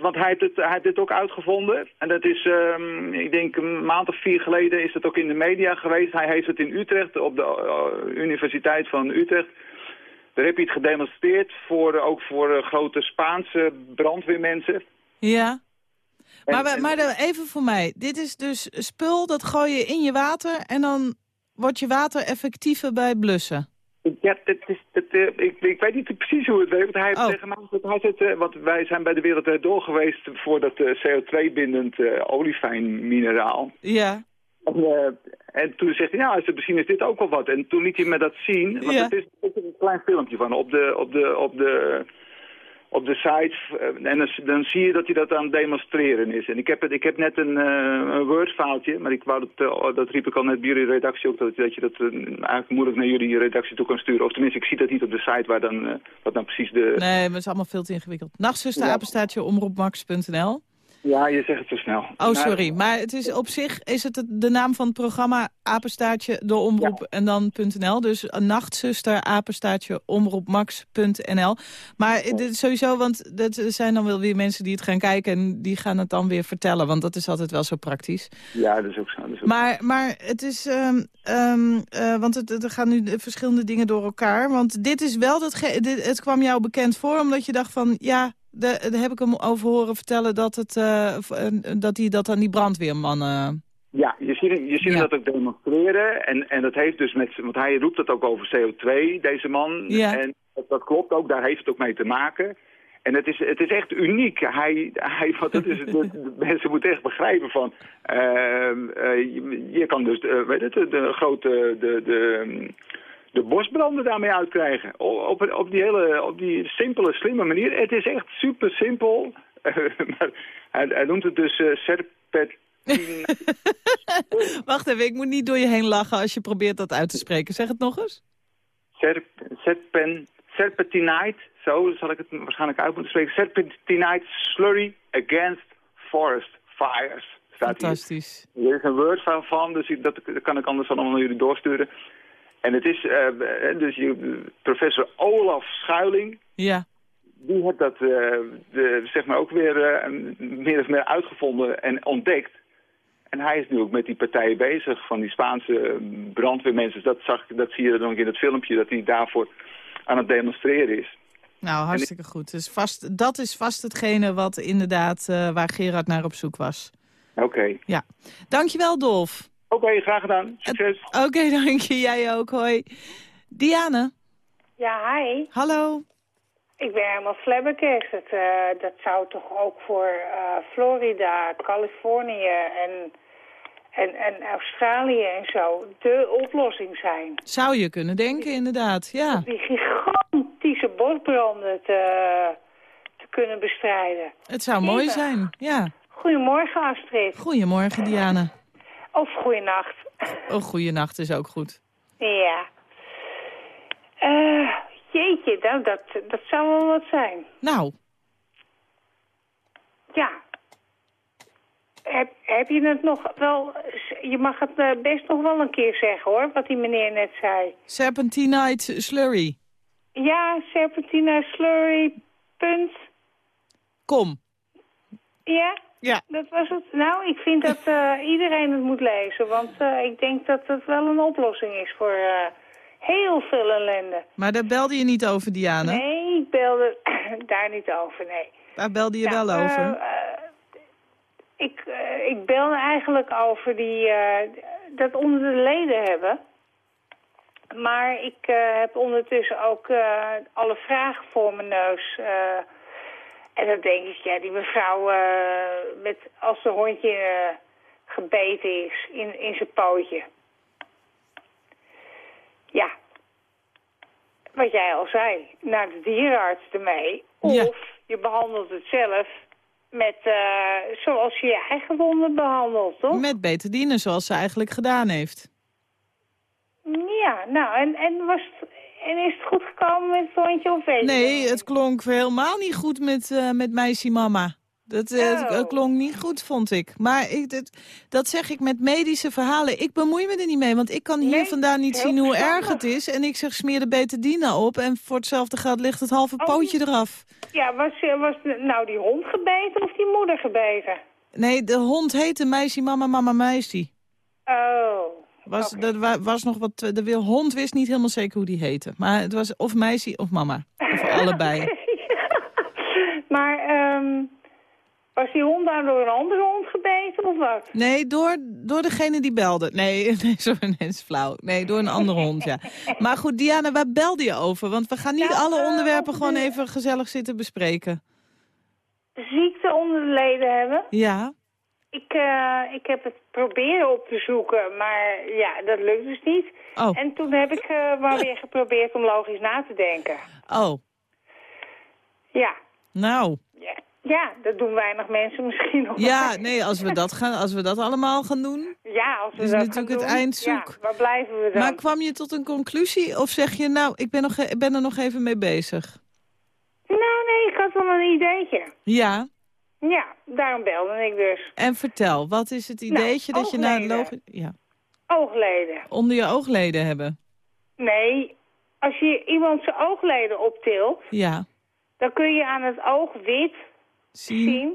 want hij heeft het, hij heeft het ook uitgevonden. En dat is, um, ik denk een maand of vier geleden is het ook in de media geweest. Hij heeft het in Utrecht, op de Universiteit van Utrecht. Daar heb je het gedemonstreerd, voor, ook voor uh, grote Spaanse brandweermensen. Ja. En, maar, maar even voor mij, dit is dus spul, dat gooi je in je water en dan wordt je water effectiever bij blussen. Ja, het is, uh, ik, ik, weet niet precies hoe het werkt. Hij heeft oh. tegen mij uh, want wij zijn bij de wereld door geweest voor dat uh, CO2-bindend oliefijnmineraal. Ja. En, En toen zegt hij, nou, het- misschien is dit ook wel wat. En toen liet hij me dat zien, want Ja. het is, een klein filmpje van op de, op de, op de, op de site. eh, En dan, dan zie je dat hij dat aan het demonstreren is. En ik heb, het, ik heb net een, eh, een Word-foutje, maar ik wou dat, eh, dat riep ik al net bij jullie redactie ook, dat, dat je dat eigenlijk moeilijk naar jullie redactie toe kan sturen. Of tenminste, ik zie dat niet op de site waar dan, wat dan precies de... Nee, maar het is allemaal veel te ingewikkeld. Nachtzuster, Ja. omroepmax.nl. Ja, je zegt het zo snel. Oh, Maar- sorry. Maar het is op zich is het de naam van het programma apenstaartje de omroep en dan .nl. Dus een nachtzuster apenstaartje omroepmax.nl. Maar dit sowieso, want dat zijn dan wel weer mensen die het gaan kijken en die gaan het dan weer vertellen. Want dat is altijd wel zo praktisch. Ja, dat is ook zo. Dat is ook Maar, maar het is, ehm, ehm, eh, want het, er gaan nu de verschillende dingen door elkaar. Want dit is wel, dat dit, het kwam jou bekend voor, omdat je dacht van, ja, daar heb ik hem over horen vertellen dat, het, eh, eh, dat hij dat aan die brandweermannen... Ja, je ziet, hem- je ziet Ja. dat ook demonstreren. En, en dat heeft dus met... Want hij roept het ook over CO2, deze man. Ja. En dat, dat klopt ook, daar heeft het ook mee te maken. En het is, het is echt uniek. Hij, hij, want dat is, het- de, mensen moeten echt begrijpen van... ehm, eh, je, je kan dus, eh, weet het, de, de grote... De, de, de bosbranden daarmee uitkrijgen. Op, op, die hele, op die simpele, slimme manier. Het is echt super simpel. maar hij, hij noemt het dus serpent... Wacht even, ik moet niet door je heen lachen als je probeert dat uit te spreken. Zeg het nog eens. Serp, serpen, serpentinite, zo zal ik het waarschijnlijk uit moeten spreken. Serpentinite slurry against forest fires. Staat hier. Fantastisch. Er is een word van, van dus dat, dat kan ik anders allemaal naar jullie doorsturen. En het is, eh, dus je, professor Olaf Schuiling, Ja. die heeft dat eh, de, zeg maar ook weer meer of meer uitgevonden en ontdekt. En hij is nu ook met die partijen bezig van die Spaanse eh, brandweermensen. Dat, zag, dat zie je dan ook in het filmpje, dat hij daarvoor aan het demonstreren is. Nou, hartstikke goed. Dus vast, dat is vast hetgene wat inderdaad waar Gerard naar op zoek was. Oké. Ja. Dankjewel, Dolf. Oké, graag gedaan. Succes. Oké, dank je. Jij ook. Hoi. Diane. Ja, hi. Hallo. Ik ben helemaal flabbergasted. Eh dat zou toch ook voor eh, Florida, Californië en, en, en Australië en zo de oplossing zijn. Zou je kunnen denken, inderdaad. Ja. Die gigantische bosbranden te, te kunnen bestrijden. Het zou mooi zijn. Ja. Goedemorgen, Astrid. Goedemorgen, Diane. Of goeienacht. Oh, goeienacht is ook goed. Ja. Eh, jeetje, nou, dat, dat zou wel wat zijn. Nou, Ja. Heb, heb je het nog wel... Je mag het eh, best nog wel een keer zeggen, hoor, wat die meneer net zei. Serpentinite Slurry. Ja, Serpentina Slurry, punt. Kom. Ja? Ja. Dat was het. Nou, ik vind dat eh, iedereen het moet lezen, want eh, ik denk dat het wel een oplossing is voor eh, heel veel ellende. Maar daar belde je niet over, Diane. Nee, ik belde daar niet over, nee. Daar belde je Nou, wel over. ik, ik bel eigenlijk over die, dat onder de leden hebben. Maar ik heb ondertussen ook alle vragen voor mijn neus. eh. En dan denk ik, ja, die mevrouw eh, met, als de hondje eh, gebeten is in, in zijn pootje. Ja, wat jij al zei, naar de dierenarts ermee. Of Ja. je behandelt het zelf met, eh, zoals je je eigen wonden behandelt, toch? Met betadine, zoals ze eigenlijk gedaan heeft. Ja, nou, en, en, was het, en is het goed gekomen met het hondje of weet Nee, het klonk helemaal niet goed met, eh met meisje mama. Dat eh, het, Oh. klonk niet goed, vond ik. Maar ik, dat, dat zeg ik met medische verhalen. Ik bemoei me er niet mee, want ik kan hier Nee, vandaan niet zien hoe verstandig. erg het is. En ik zeg, smeer de betadine op en voor hetzelfde geld ligt het halve Oh, pootje eraf. Ja, was, eh, was nou die hond gebeten of die moeder gebeten? Nee, de hond heette meisje mama mama meisje. Oh, Was, Oké. Er wa- was nog wat, de wil- hond wist niet helemaal zeker hoe die heette. Maar het was of meisje of mama. Of allebei. maar ehm, was die hond nou door een andere hond gebeten of wat? Nee, door, door degene die belde. Nee, nee, sorry, nee, is flauw. Nee, door een andere hond, ja. Maar goed, Diana, waar belde je over? Want we gaan niet Ja, alle eh, onderwerpen gewoon even gezellig zitten bespreken. Ziekte onder de leden hebben? Ja, Ik, eh, ik heb het proberen op te zoeken, maar ja, dat lukt dus niet. Oh. En toen heb ik eh, maar weer geprobeerd om logisch na te denken. Oh, Ja. nou. Ja, ja dat doen weinig mensen misschien nog. Ja, nee, als we dat, gaan, als we dat allemaal gaan doen. Ja, als we is dat natuurlijk gaan het doen, eindzoek. Ja, waar blijven we dan? Maar kwam je tot een conclusie of zeg je, nou, ik ben, nog, ik ben er nog even mee bezig? Nou, nee, ik had wel een ideetje. Ja, Ja, daarom belde ik dus. en vertel, wat is het ideetje dat je na logisch... Ja, Oogleden. onder je oogleden hebben? Nee, als je iemand zijn oogleden optilt, Ja, dan kun je aan het oog wit zien. zien,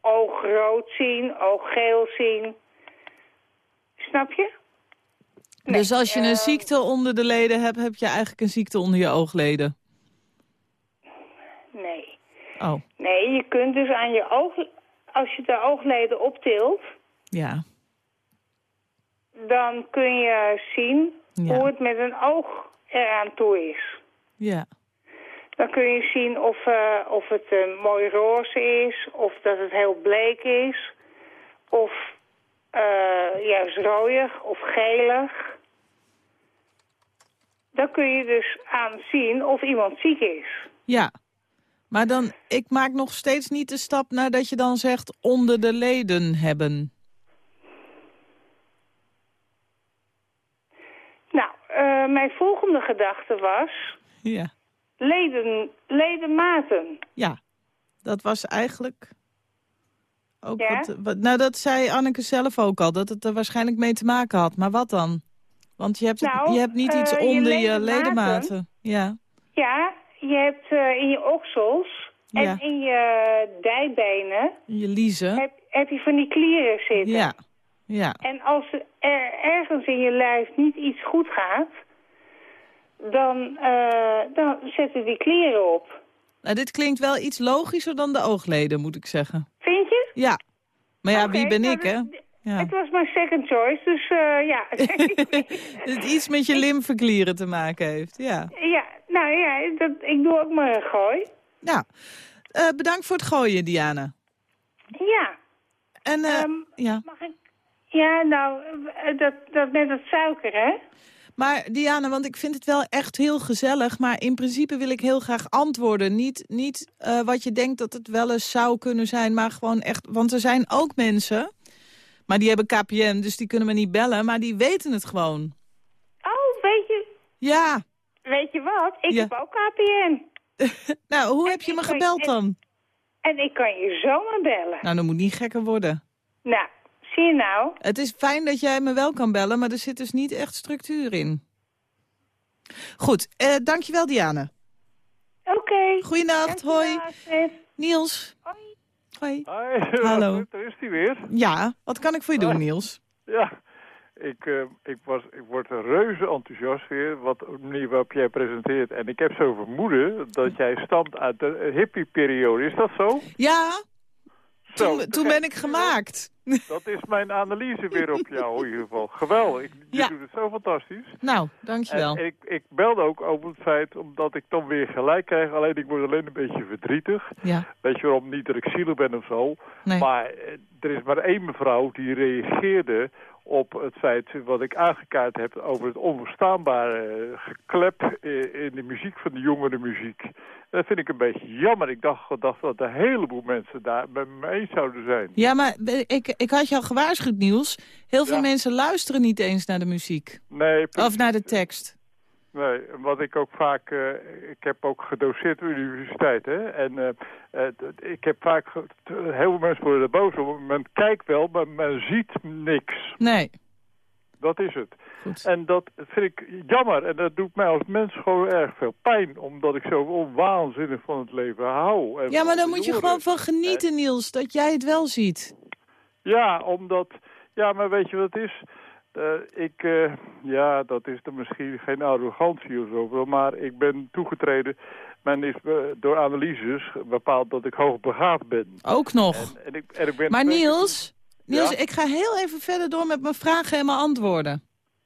oog rood zien, oog geel zien. Snap je? dus als je een eh, ziekte onder de leden hebt, heb je eigenlijk een ziekte onder je oogleden? Nee. Oh, Nee, je kunt dus aan je oog... Als je de oogleden optilt, ja. dan kun je zien Ja. hoe het met een oog eraan toe is. Ja, Dan kun je zien of, eh, of het een mooi roze is, of dat het heel bleek is, of eh, juist rooiig of gelig. Dan kun je dus aan zien of iemand ziek is. ja. Maar dan, ik maak nog steeds niet de stap naar dat je dan zegt onder de leden hebben. Nou, eh, mijn volgende gedachte was Ja. leden, ledematen. Ja, dat was eigenlijk ook Ja? wat, wat... Nou, dat zei Anneke zelf ook al, dat het er waarschijnlijk mee te maken had. Maar wat dan? Want je hebt, Nou, je hebt niet iets eh, je onder je ledematen. ledematen. Ja, Ja, je hebt eh, in je oksels en Ja. in je dijbenen je liezen. heb, heb je van die klieren zitten. Ja, ja. En als er ergens in je lijf niet iets goed gaat, dan, eh, dan zetten die klieren op. Nou, dit klinkt wel iets logischer dan de oogleden, moet ik zeggen. Vind je? Ja. Maar ja, wie ben nou, ik, hè? Ja. Het was mijn second choice, dus eh, ja. Het iets met je lymfeklieren te maken heeft, ja. ja, nou ja, dat, ik doe ook maar een gooi. Nou, eh, bedankt voor het gooien, Diana. Ja. En, eh, Ehm, ja. Mag ik? Ja, nou, eh, dat, dat met het suiker, hè? Maar Diana, want ik vind het wel echt heel gezellig... maar in principe wil ik heel graag antwoorden. Niet, niet wat je denkt dat het wel eens zou kunnen zijn, maar gewoon echt... Want er zijn ook mensen, maar die hebben KPN, dus die kunnen me niet bellen... maar die weten het gewoon. Oh, weet je, Ja. Weet je wat? Ik Ja. heb ook KPN. Nou, hoe heb je me gebeld dan? En ik kan je zomaar bellen. Nou, dat moet niet gekker worden. Nou, zie je nou? Het is fijn dat jij me wel kan bellen, maar er zit dus niet echt structuur in. Goed, eh, dankjewel Diana. Oké. Goeienacht, hoi. Niels. Hoi. Hallo. Daar is hij weer. Ja, wat kan ik voor je doen, Niels? Ja, ik, eh, ik, was, ik word reuze enthousiast weer, wat de manier waarop jij presenteert. En ik heb zo vermoeden dat jij stamt uit de hippie-periode. Is dat zo? Ja, Zo, toen, ben ik gemaakt. Dat is mijn analyse weer op jou in ieder geval. Geweldig. Je Ja. doet het zo fantastisch. Nou, dankjewel. En ik, ik belde ook over het feit, omdat ik dan weer gelijk krijg. Alleen ik word alleen een beetje verdrietig. Ja. Weet je waarom? Niet dat ik zielig ben of zo. Nee. Maar eh, er is maar één mevrouw die reageerde op het feit wat ik aangekaart heb over het onverstaanbare eh, geklep eh, in de muziek van de jongere muziek. Dat vind ik een beetje jammer. Ik dacht, dacht dat een heleboel mensen daar met me eens zouden zijn. Ja, maar ik, ik had je al gewaarschuwd, Niels. Heel veel Ja. mensen luisteren niet eens naar de muziek. Nee, Of naar de tekst. Nee, wat ik ook vaak... eh, ik heb ook gedoseerd op de universiteit, hè. En eh, eh, ik heb vaak... heel veel mensen worden er boos op. Men kijkt wel, maar men ziet niks. Nee. Dat is het. En dat vind ik jammer. En dat doet mij als mens gewoon erg veel pijn. Omdat ik zo waanzinnig van het leven hou. En Ja, maar de moet je gewoon van genieten, Niels. Dat jij het wel ziet. Ja, omdat... Ja, maar weet je wat het is? Eh, ik, eh, ja, dat is dan misschien geen arrogantie of zo, maar ik ben toegetreden. Men is eh, door analyses bepaald dat ik hoogbegaafd ben. Ook nog. En ik, en ik ben Maar Niels, Niels Ja? ik ga heel even verder door met mijn vragen en mijn antwoorden.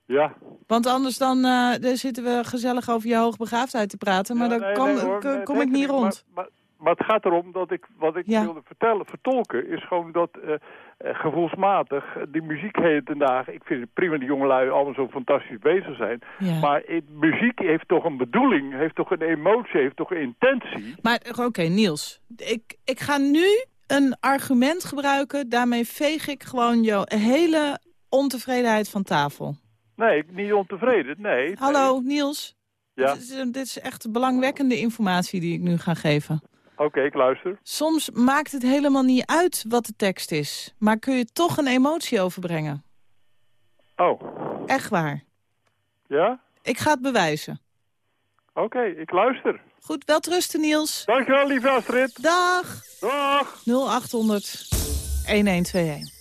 Ja. Want anders dan, eh, dan zitten we gezellig over je hoogbegaafdheid te praten. Maar Ja, dan kom, nee, hoor, kom- nee, kom ik niet rond. Maar, maar, maar het gaat erom dat ik, wat ik Ja. wilde vertellen, vertolken, is gewoon dat eh, eh, gevoelsmatig, die muziek ten dagen, ik vind het prima die jongelui allemaal zo fantastisch bezig zijn, Ja. maar het- muziek heeft toch een bedoeling, heeft toch een emotie, heeft toch een intentie. Maar oké, Niels. Ik, ik ga nu een argument gebruiken. Daarmee veeg ik gewoon jouw hele ontevredenheid van tafel. Nee, ik- niet ontevreden, nee. Hallo, Niels. Ja, Dit, is, dit is echt belangwekkende informatie die ik nu ga geven. oké, ik luister. Soms maakt het helemaal niet uit wat de tekst is. Maar kun je toch een emotie overbrengen. Oh, Echt waar. ja? Ik ga het bewijzen. Oké, ik luister. Goed, wel trusten Niels. Dankjewel, lieve Astrid. Dag. Dag. 0800 1121.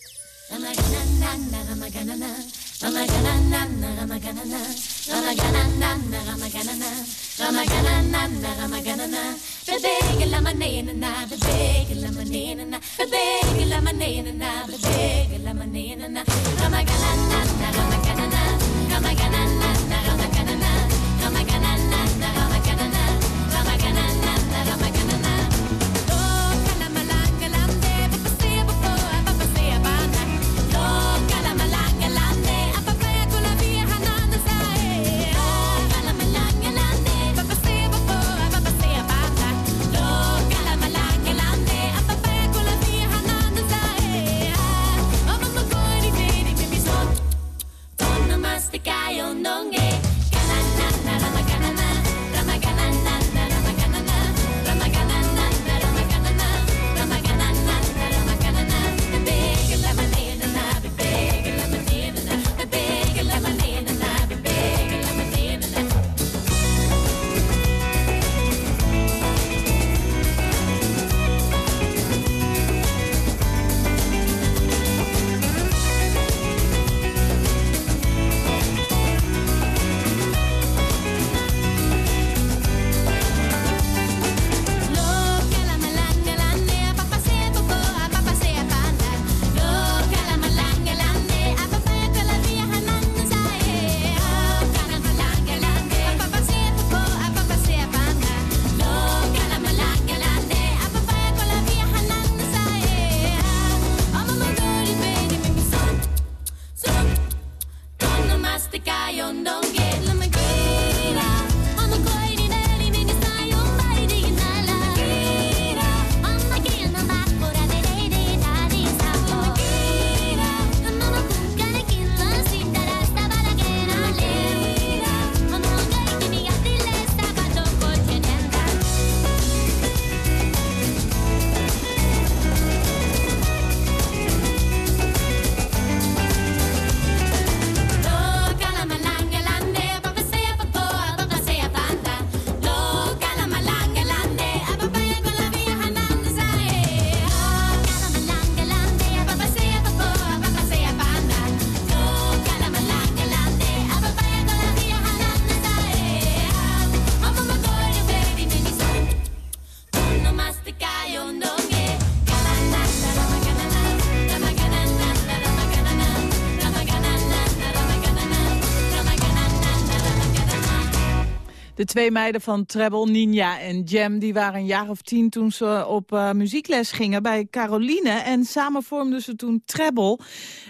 Twee meiden van Treble, Ninja en Jam... die waren een jaar of tien toen ze op eh, muziekles gingen bij Caroline. En samen vormden ze toen Treble.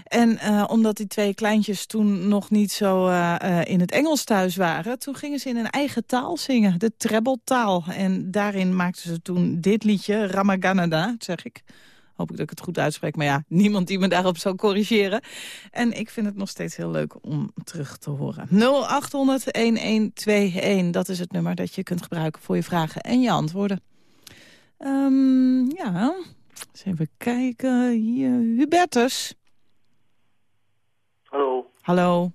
En eh, omdat die twee kleintjes toen nog niet zo eh, eh, in het Engels thuis waren... toen gingen ze in een eigen taal zingen, de Treble-taal. En daarin maakten ze toen dit liedje, Ramaganada, zeg ik... Hoop ik dat ik het goed uitspreek. Maar ja, niemand die me daarop zou corrigeren. En ik vind het nog steeds heel leuk om terug te horen. 0800-1121, dat is het nummer dat je kunt gebruiken voor je vragen en je antwoorden. Ehm, ja, eens even kijken. Hier, Hubertus. Hallo, Hallo.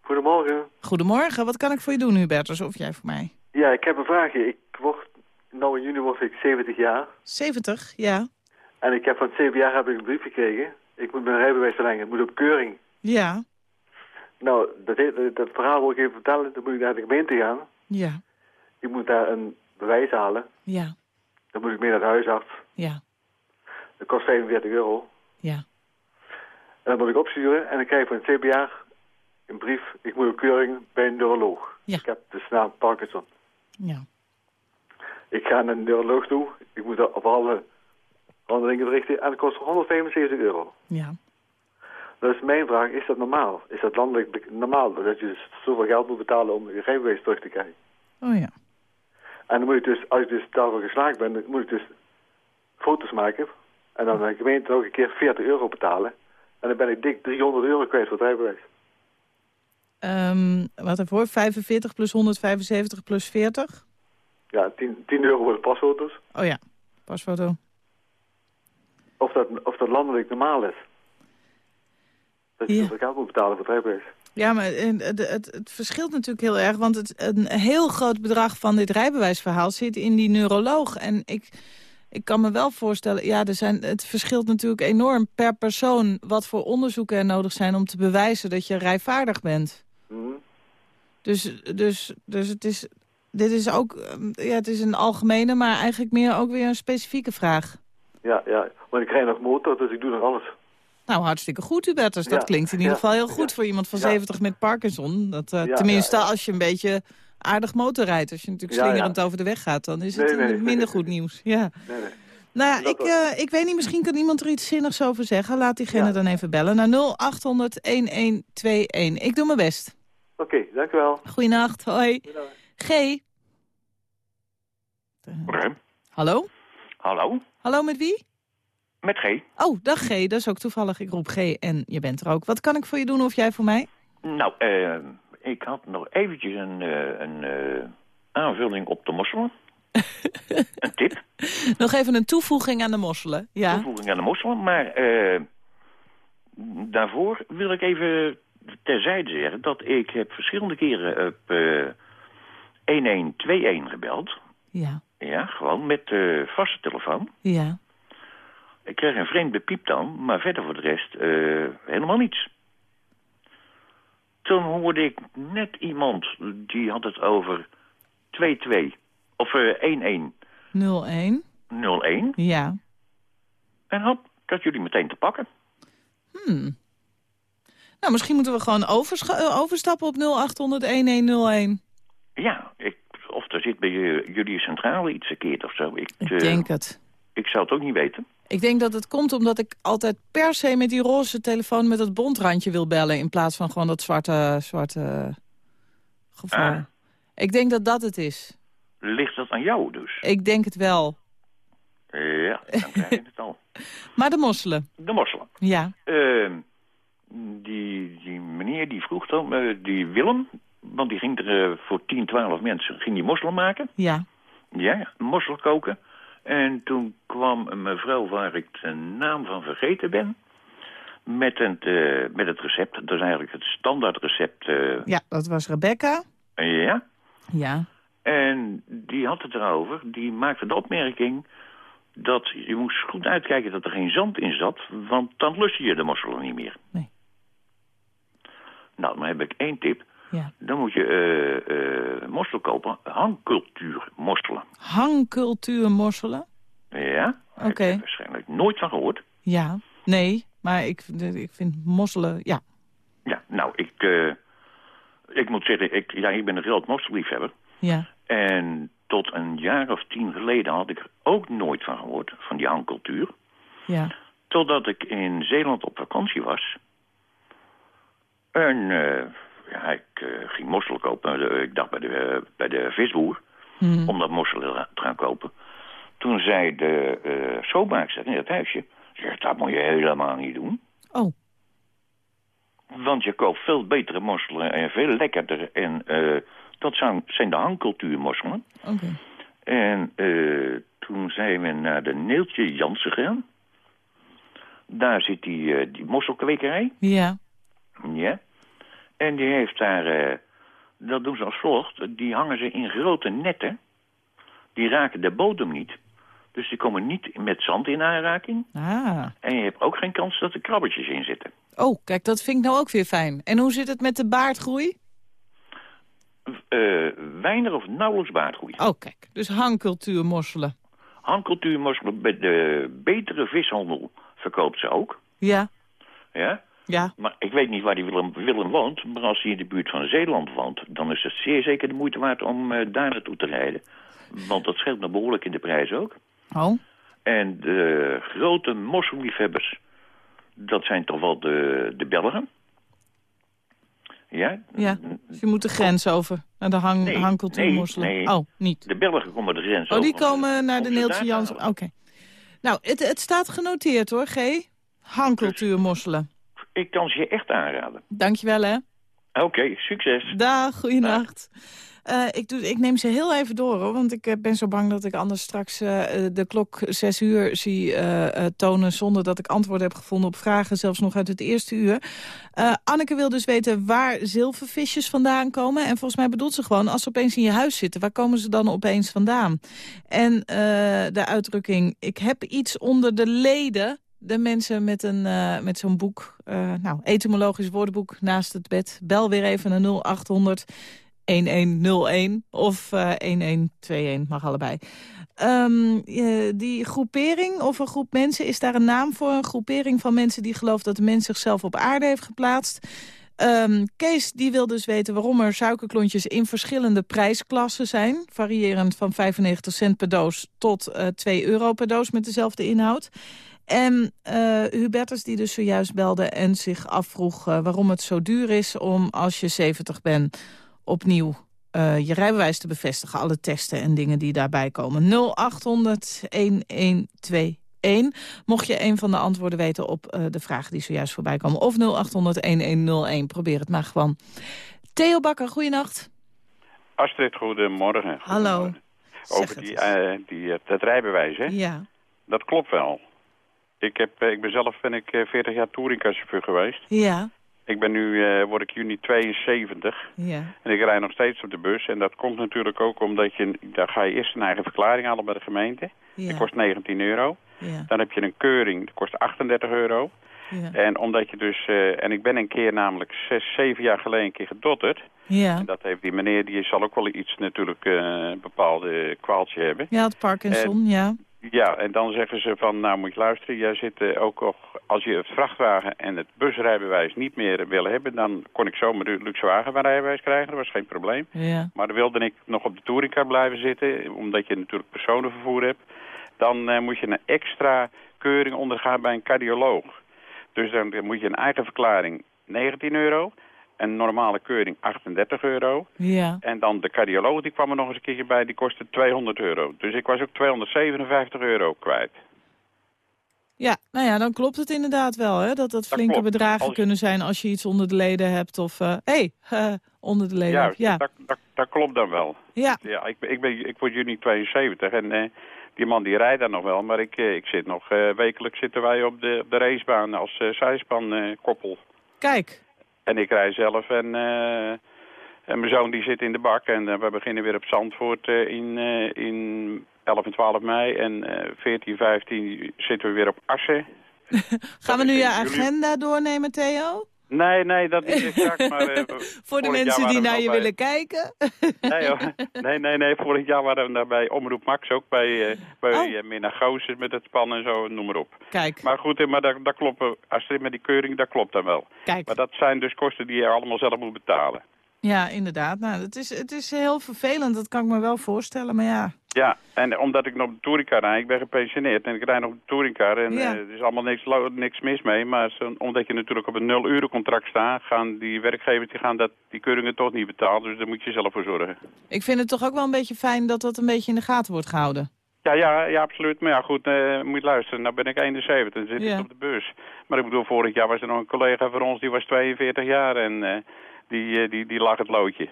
goedemorgen. Goedemorgen, wat kan ik voor je doen, Hubertus? Of jij voor mij? Ja, ik heb een vraagje. Ik word, nou in juni word ik 70 jaar. 70, ja. En ik heb van het CBR heb ik een brief gekregen. Ik moet mijn rijbewijs verlengen. Het moet op keuring. Ja, Nou, dat, verhaal wil ik even vertellen. Dan moet ik naar de gemeente gaan. ja, Ik moet daar een bewijs halen. ja, Dan moet ik mee naar de huisarts. ja, Dat kost 45 euro. ja. En dan moet ik opsturen. En dan krijg ik van het CBR een brief. Ik moet op keuring bij een neuroloog. Ja. Ik heb dus naam Parkinson. ja. Ik ga naar de neuroloog toe. Ik moet op alle richten. En dat kost 175 euro. Ja. Dus mijn vraag, is dat normaal? Is dat landelijk normaal? Dat je dus zoveel geld moet betalen om je rijbewijs terug te krijgen? Oh ja. En dan moet ik dus, als ik dus daarvoor geslaagd ben, dan moet ik dus foto's maken. En dan de gemeente nog een keer 40 euro betalen. En dan ben ik dik 300 euro kwijt voor het rijbewijs. Ehm, wat ervoor? 45 plus 175 plus 40? Ja, 10, 10 euro voor de pasfoto's. Oh ja, pasfoto. Of dat, of dat landelijk normaal is. Dat je Ja. moet betalen voor het rijbewijs. Ja, maar het, het, het verschilt natuurlijk heel erg. Want het, een heel groot bedrag van dit rijbewijsverhaal zit in die neuroloog. En ik, ik kan me wel voorstellen... Ja, er zijn, het verschilt natuurlijk enorm per persoon... wat voor onderzoeken er nodig zijn om te bewijzen dat je rijvaardig bent. Mhm. Dus, dus, dus het is... Dit is ook, ja, het is een algemene, maar eigenlijk meer ook weer een specifieke vraag. Ja, ja. Maar ik krijg nog motor, dus ik doe nog alles. Nou, hartstikke goed, Hubertus. Dat Ja, klinkt in ieder ja, geval heel goed voor iemand van ja. 70 met Parkinson. Dat, eh, Ja, tenminste, ja, ja. als je een beetje aardig motorrijdt. Als je natuurlijk Ja, ja. slingerend over de weg gaat, dan is het Nee, nee, nee. minder goed nieuws. Ja. Nee, nee. Nou, ja, Dat ik, eh, ik weet niet, misschien kan iemand er iets zinnigs over zeggen. Laat diegene Ja. dan even bellen naar 0800-1121. Ik doe mijn best. Oké, dankjewel. Goeienacht, hoi. G. Rem. Hallo? Hallo, Hallo, met wie? met G. Oh, dag G. Dat is ook toevallig. Ik roep G en je bent er ook. Wat kan ik voor je doen of jij voor mij? Nou, eh, ik had nog eventjes een, eh, een eh, aanvulling op de mosselen. een tip, Nog even een toevoeging aan de mosselen. Ja. toevoeging aan de mosselen. Maar eh, daarvoor wil ik even terzijde zeggen dat ik heb verschillende keren op eh 1121 gebeld. Ja. Ja, gewoon met de vaste telefoon. Ja. Ik kreeg een vreemd bepiep dan, maar verder voor de rest eh, helemaal niets. Toen hoorde ik net iemand, die had het over 2-2, of eh 01. 1101. Ja. En had dat jullie meteen te pakken. Hmm. Nou, misschien moeten we gewoon eh, overstappen op 0800-1101. Ja, ik, of er zit bij eh, jullie centrale iets verkeerd of zo. Ik, Ik eh, denk het. Ik zou het ook niet weten. Ik denk dat het komt omdat ik altijd per se met die roze telefoon met dat bondrandje wil bellen... in plaats van gewoon dat zwarte, zwarte geval. Ah. Ik denk dat dat het is. Ligt dat aan jou dus? Ik denk het wel. Ja, dan krijg je het al. Maar de mosselen. De mosselen. Ja. Ehm, die, die meneer die vroeg dan, eh, die Willem, want die ging er eh, voor 10, 12 mensen, ging die mosselen maken. Ja. Ja, mosselen koken. En toen kwam een mevrouw waar ik de naam van vergeten ben, met het, eh, met het recept. Dat is eigenlijk het standaard recept. eh, Ja, dat was Rebecca. ja. Ja. En die had het erover, die maakte de opmerking dat je moest goed uitkijken dat er geen zand in zat, want dan lust je de mosselen niet meer. Nee. Nou, dan heb ik één tip. Ja. Dan moet je mosselen kopen, hangcultuur mosselen. Hangcultuur mosselen. Ja, Oké. heb waarschijnlijk nooit van gehoord. Ja. Nee, maar ik, ik vind mosselen... Ja. Ja, nou, ik, eh, ik moet zeggen, ik, ja, ik ben een groot mosselliefhebber. Ja. En tot een jaar of tien geleden had ik er ook nooit van gehoord, van die hangcultuur. Ja. Totdat ik in Zeeland op vakantie was. En ja, ik eh, ging mosselen kopen. Eh, Ik dacht bij de, bij de visboer. Hmm. Om dat mosselen te gaan kopen. Toen zei de eh schoonmaakster in het huisje... Zegt, dat moet je helemaal niet doen. Oh. Want je koopt veel betere mosselen en veel lekkerder. En eh, dat zijn, zijn de hangcultuurmosselen. Oké. En eh, toen zijn we naar de Neeltje Jansen gegaan. Daar zit die, eh, die mosselkwekerij. Ja. Ja. En die heeft daar, eh, dat doen ze als volgt, die hangen ze in grote netten. Die raken de bodem niet. Dus die komen niet met zand in aanraking. Ah. En je hebt ook geen kans dat er krabbetjes in zitten. Oh, kijk, dat vind ik nou ook weer fijn. En hoe zit het met de baardgroei? Eh weinig of nauwelijks baardgroei. Oh, kijk. Dus hangcultuur mosselen. Hangcultuurmosselen bij de betere vishandel verkoopt ze ook. Ja. Ja? Ja. Maar ik weet niet waar die Willem, Willem woont. Maar als hij in de buurt van Zeeland woont... dan is het zeer zeker de moeite waard om eh, daar naartoe te rijden. Want dat scheelt me behoorlijk in de prijs ook. Oh. En de grote mosselliefhebbers, dat zijn toch wel de, de Belgen. Ja? Ja, dus je moet de grens over naar de hang, Nee, hangcultuur nee, mosselen. nee. Oh, niet. De Belgen komen de grens Oh, die over. komen naar de Neeltje Jans. Oké. Nou, het, het staat genoteerd hoor, G. Hangcultuur mosselen. Ik kan ze je echt aanraden. Dankjewel hè. Oké, succes. Dag, goeienacht. Eh, ik, doe, ik neem ze heel even door, hoor, want ik eh, ben zo bang dat ik anders straks eh, de klok zes uur zie tonen... zonder dat ik antwoorden heb gevonden op vragen, zelfs nog uit het eerste uur. Anneke wil dus weten waar zilvervisjes vandaan komen. En volgens mij bedoelt ze gewoon, als ze opeens in je huis zitten... waar komen ze dan opeens vandaan? En de uitdrukking, ik heb iets onder de leden... De mensen met, een, eh, met zo'n boek, eh, nou, etymologisch woordenboek naast het bed. Bel weer even naar 0800 1101 of eh 1121, mag allebei. Ehm, eh, die groepering of een groep mensen, is daar een naam voor? Een groepering van mensen die geloven dat de mens zichzelf op aarde heeft geplaatst. Ehm, Kees die wil dus weten waarom er suikerklontjes in verschillende prijsklassen zijn. Variërend van 95 cent per doos tot eh 2 euro per doos met dezelfde inhoud. En eh Hubertus die dus zojuist belde en zich afvroeg eh, waarom het zo duur is om als je 70 bent opnieuw eh, je rijbewijs te bevestigen. Alle testen en dingen die daarbij komen. 0800-1121. Mocht je een van de antwoorden weten op de vragen die zojuist voorbij komen. Of 0800-1101. Probeer het maar gewoon. Theo Bakker, goeienacht. Astrid, goedemorgen. Hallo. Over die, eh, die, rijbewijs, hè? Ja. Dat klopt wel. Ik, heb, eh, ik ben zelf ben ik, eh, 40 jaar touringchauffeur geweest. Ja. Ik ben nu, eh, word ik juni 72. Ja. En ik rijd nog steeds op de bus. En dat komt natuurlijk ook omdat je, daar ga je eerst een eigen verklaring halen bij de gemeente. Ja. Die kost 19 euro. Ja. Dan heb je een keuring, die kost 38 euro. Ja. En omdat je dus, eh, en ik ben een keer namelijk zes, zeven jaar geleden een keer gedotterd. Ja. En dat heeft die meneer, die zal ook wel iets natuurlijk, eh, een bepaalde kwaaltje hebben. Ja, het Parkinson, ja. Ja, en dan zeggen ze van, nou moet je luisteren, jij zit eh, ook nog, als je het vrachtwagen en het busrijbewijs niet meer wil hebben, dan kon ik zomaar de luxe wagenrijbewijs krijgen, dat was geen probleem. Ja. Maar dan wilde ik nog op de touringcar blijven zitten, omdat je natuurlijk personenvervoer hebt. Dan eh, moet je een extra keuring ondergaan bij een cardioloog. Dus dan moet je een eigen verklaring 19 euro, een normale keuring 38 euro. Ja. En dan de cardioloog, die kwam er nog eens een keertje bij, die kostte 200 euro. Dus ik was ook 257 euro kwijt. Ja, nou ja, dan klopt het inderdaad wel, hè? Dat dat flinke bedragen Als- kunnen zijn als je iets onder de leden hebt. Of, hé, hey, eh, onder de leden. Ja, Dat, dat, dat klopt dan wel. ja. Ja, ik, ik, ben, ik word juni 72 en eh, die man die rijdt daar nog wel. Maar ik, eh, ik zit nog, eh, wekelijks zitten wij op de, op de racebaan als eh zijspan eh, koppel. Kijk. En ik rij zelf en, eh, en mijn zoon die zit in de bak. En eh, we beginnen weer op Zandvoort eh, in, in 11 en 12 mei. En eh 14, 15 zitten we weer op Assen. Gaan we nu je agenda doornemen, Theo? Nee, nee, dat is exact. Maar, eh, Voor de mensen die naar je bij- willen kijken. Nee, hoor. nee, nee, nee. Vorig jaar waren we daar bij Omroep Max ook. Bij, eh bij Oh. eh, Minna Goossens met het span en zo, noem maar op. Kijk. Maar goed, maar dat, dat klopt. Astrid, met die keuring, dat klopt dan wel. Kijk. Maar dat zijn dus kosten die je allemaal zelf moet betalen. Ja, inderdaad. Nou, het is, het is heel vervelend, dat kan ik me wel voorstellen. Maar ja, Ja, en omdat ik nog op de touringcar rijd, ik ben gepensioneerd en ik rijd nog op de touringcar en Ja. eh, er is allemaal niks, niks mis mee. Maar zo, omdat je natuurlijk op een nul uren contract staat, gaan die werkgevers die gaan dat, die keuringen toch niet betalen. Dus daar moet je zelf voor zorgen. ik vind het toch ook wel een beetje fijn dat dat een beetje in de gaten wordt gehouden. Ja, ja, ja, absoluut. Maar ja, goed, eh, moet je luisteren. Nou ben ik 71 en zit Ja. ik op de bus. Maar ik bedoel, vorig jaar was er nog een collega van ons, die was 42 jaar en eh, die, eh, die, die lag het loodje.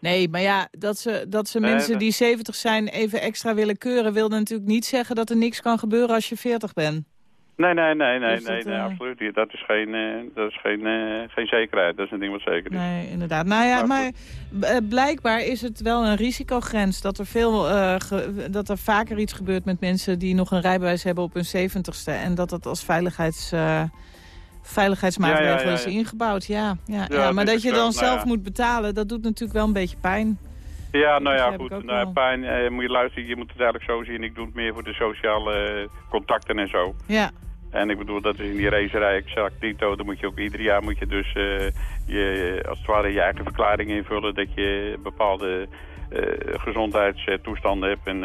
Nee, maar ja, dat ze, dat ze Nee, mensen die 70 zijn even extra willen keuren... wil natuurlijk niet zeggen dat er niks kan gebeuren als je 40 bent. Nee, nee, nee, nee, Dus nee, dat, nee eh, absoluut niet. Dat is geen, eh, dat is geen, eh, geen zekerheid. Dat is een ding wat zeker is. Nee, inderdaad. Nou ja, maar eh, blijkbaar is het wel een risicogrens... dat er, veel, eh, dat er vaker iets gebeurt met mensen die nog een rijbewijs hebben op hun 70ste... en dat dat als veiligheids, eh, veiligheidsmaatregel Ja, ja, ja, is ingebouwd. Ja, ja, ja, maar dat je dan Nou zelf moet betalen, dat doet natuurlijk wel een beetje pijn. Ja, nou ja, goed. Nou, pijn, eh, moet je luisteren. Je moet het eigenlijk zo zien. Ik doe het meer voor de sociale eh, contacten en zo. Ja, En ik bedoel, dat is in die racerij exact dito. Dan moet je ook ieder jaar moet je dus eh, je, als het ware je eigen verklaring invullen. Dat je bepaalde gezondheidstoestanden hebt en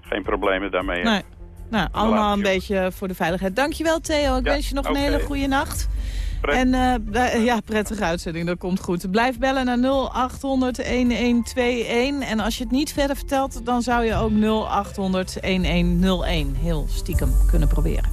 geen problemen daarmee hebt. Nou, allemaal een beetje voor de veiligheid. Dankjewel Theo, ik Ja, wens je nog een hele goede nacht. Pret- En bl- ja, prettige uitzending, dat komt goed. Blijf bellen naar 0800 1121. En als je het niet verder vertelt, dan zou je ook 0800 1101 heel stiekem kunnen proberen.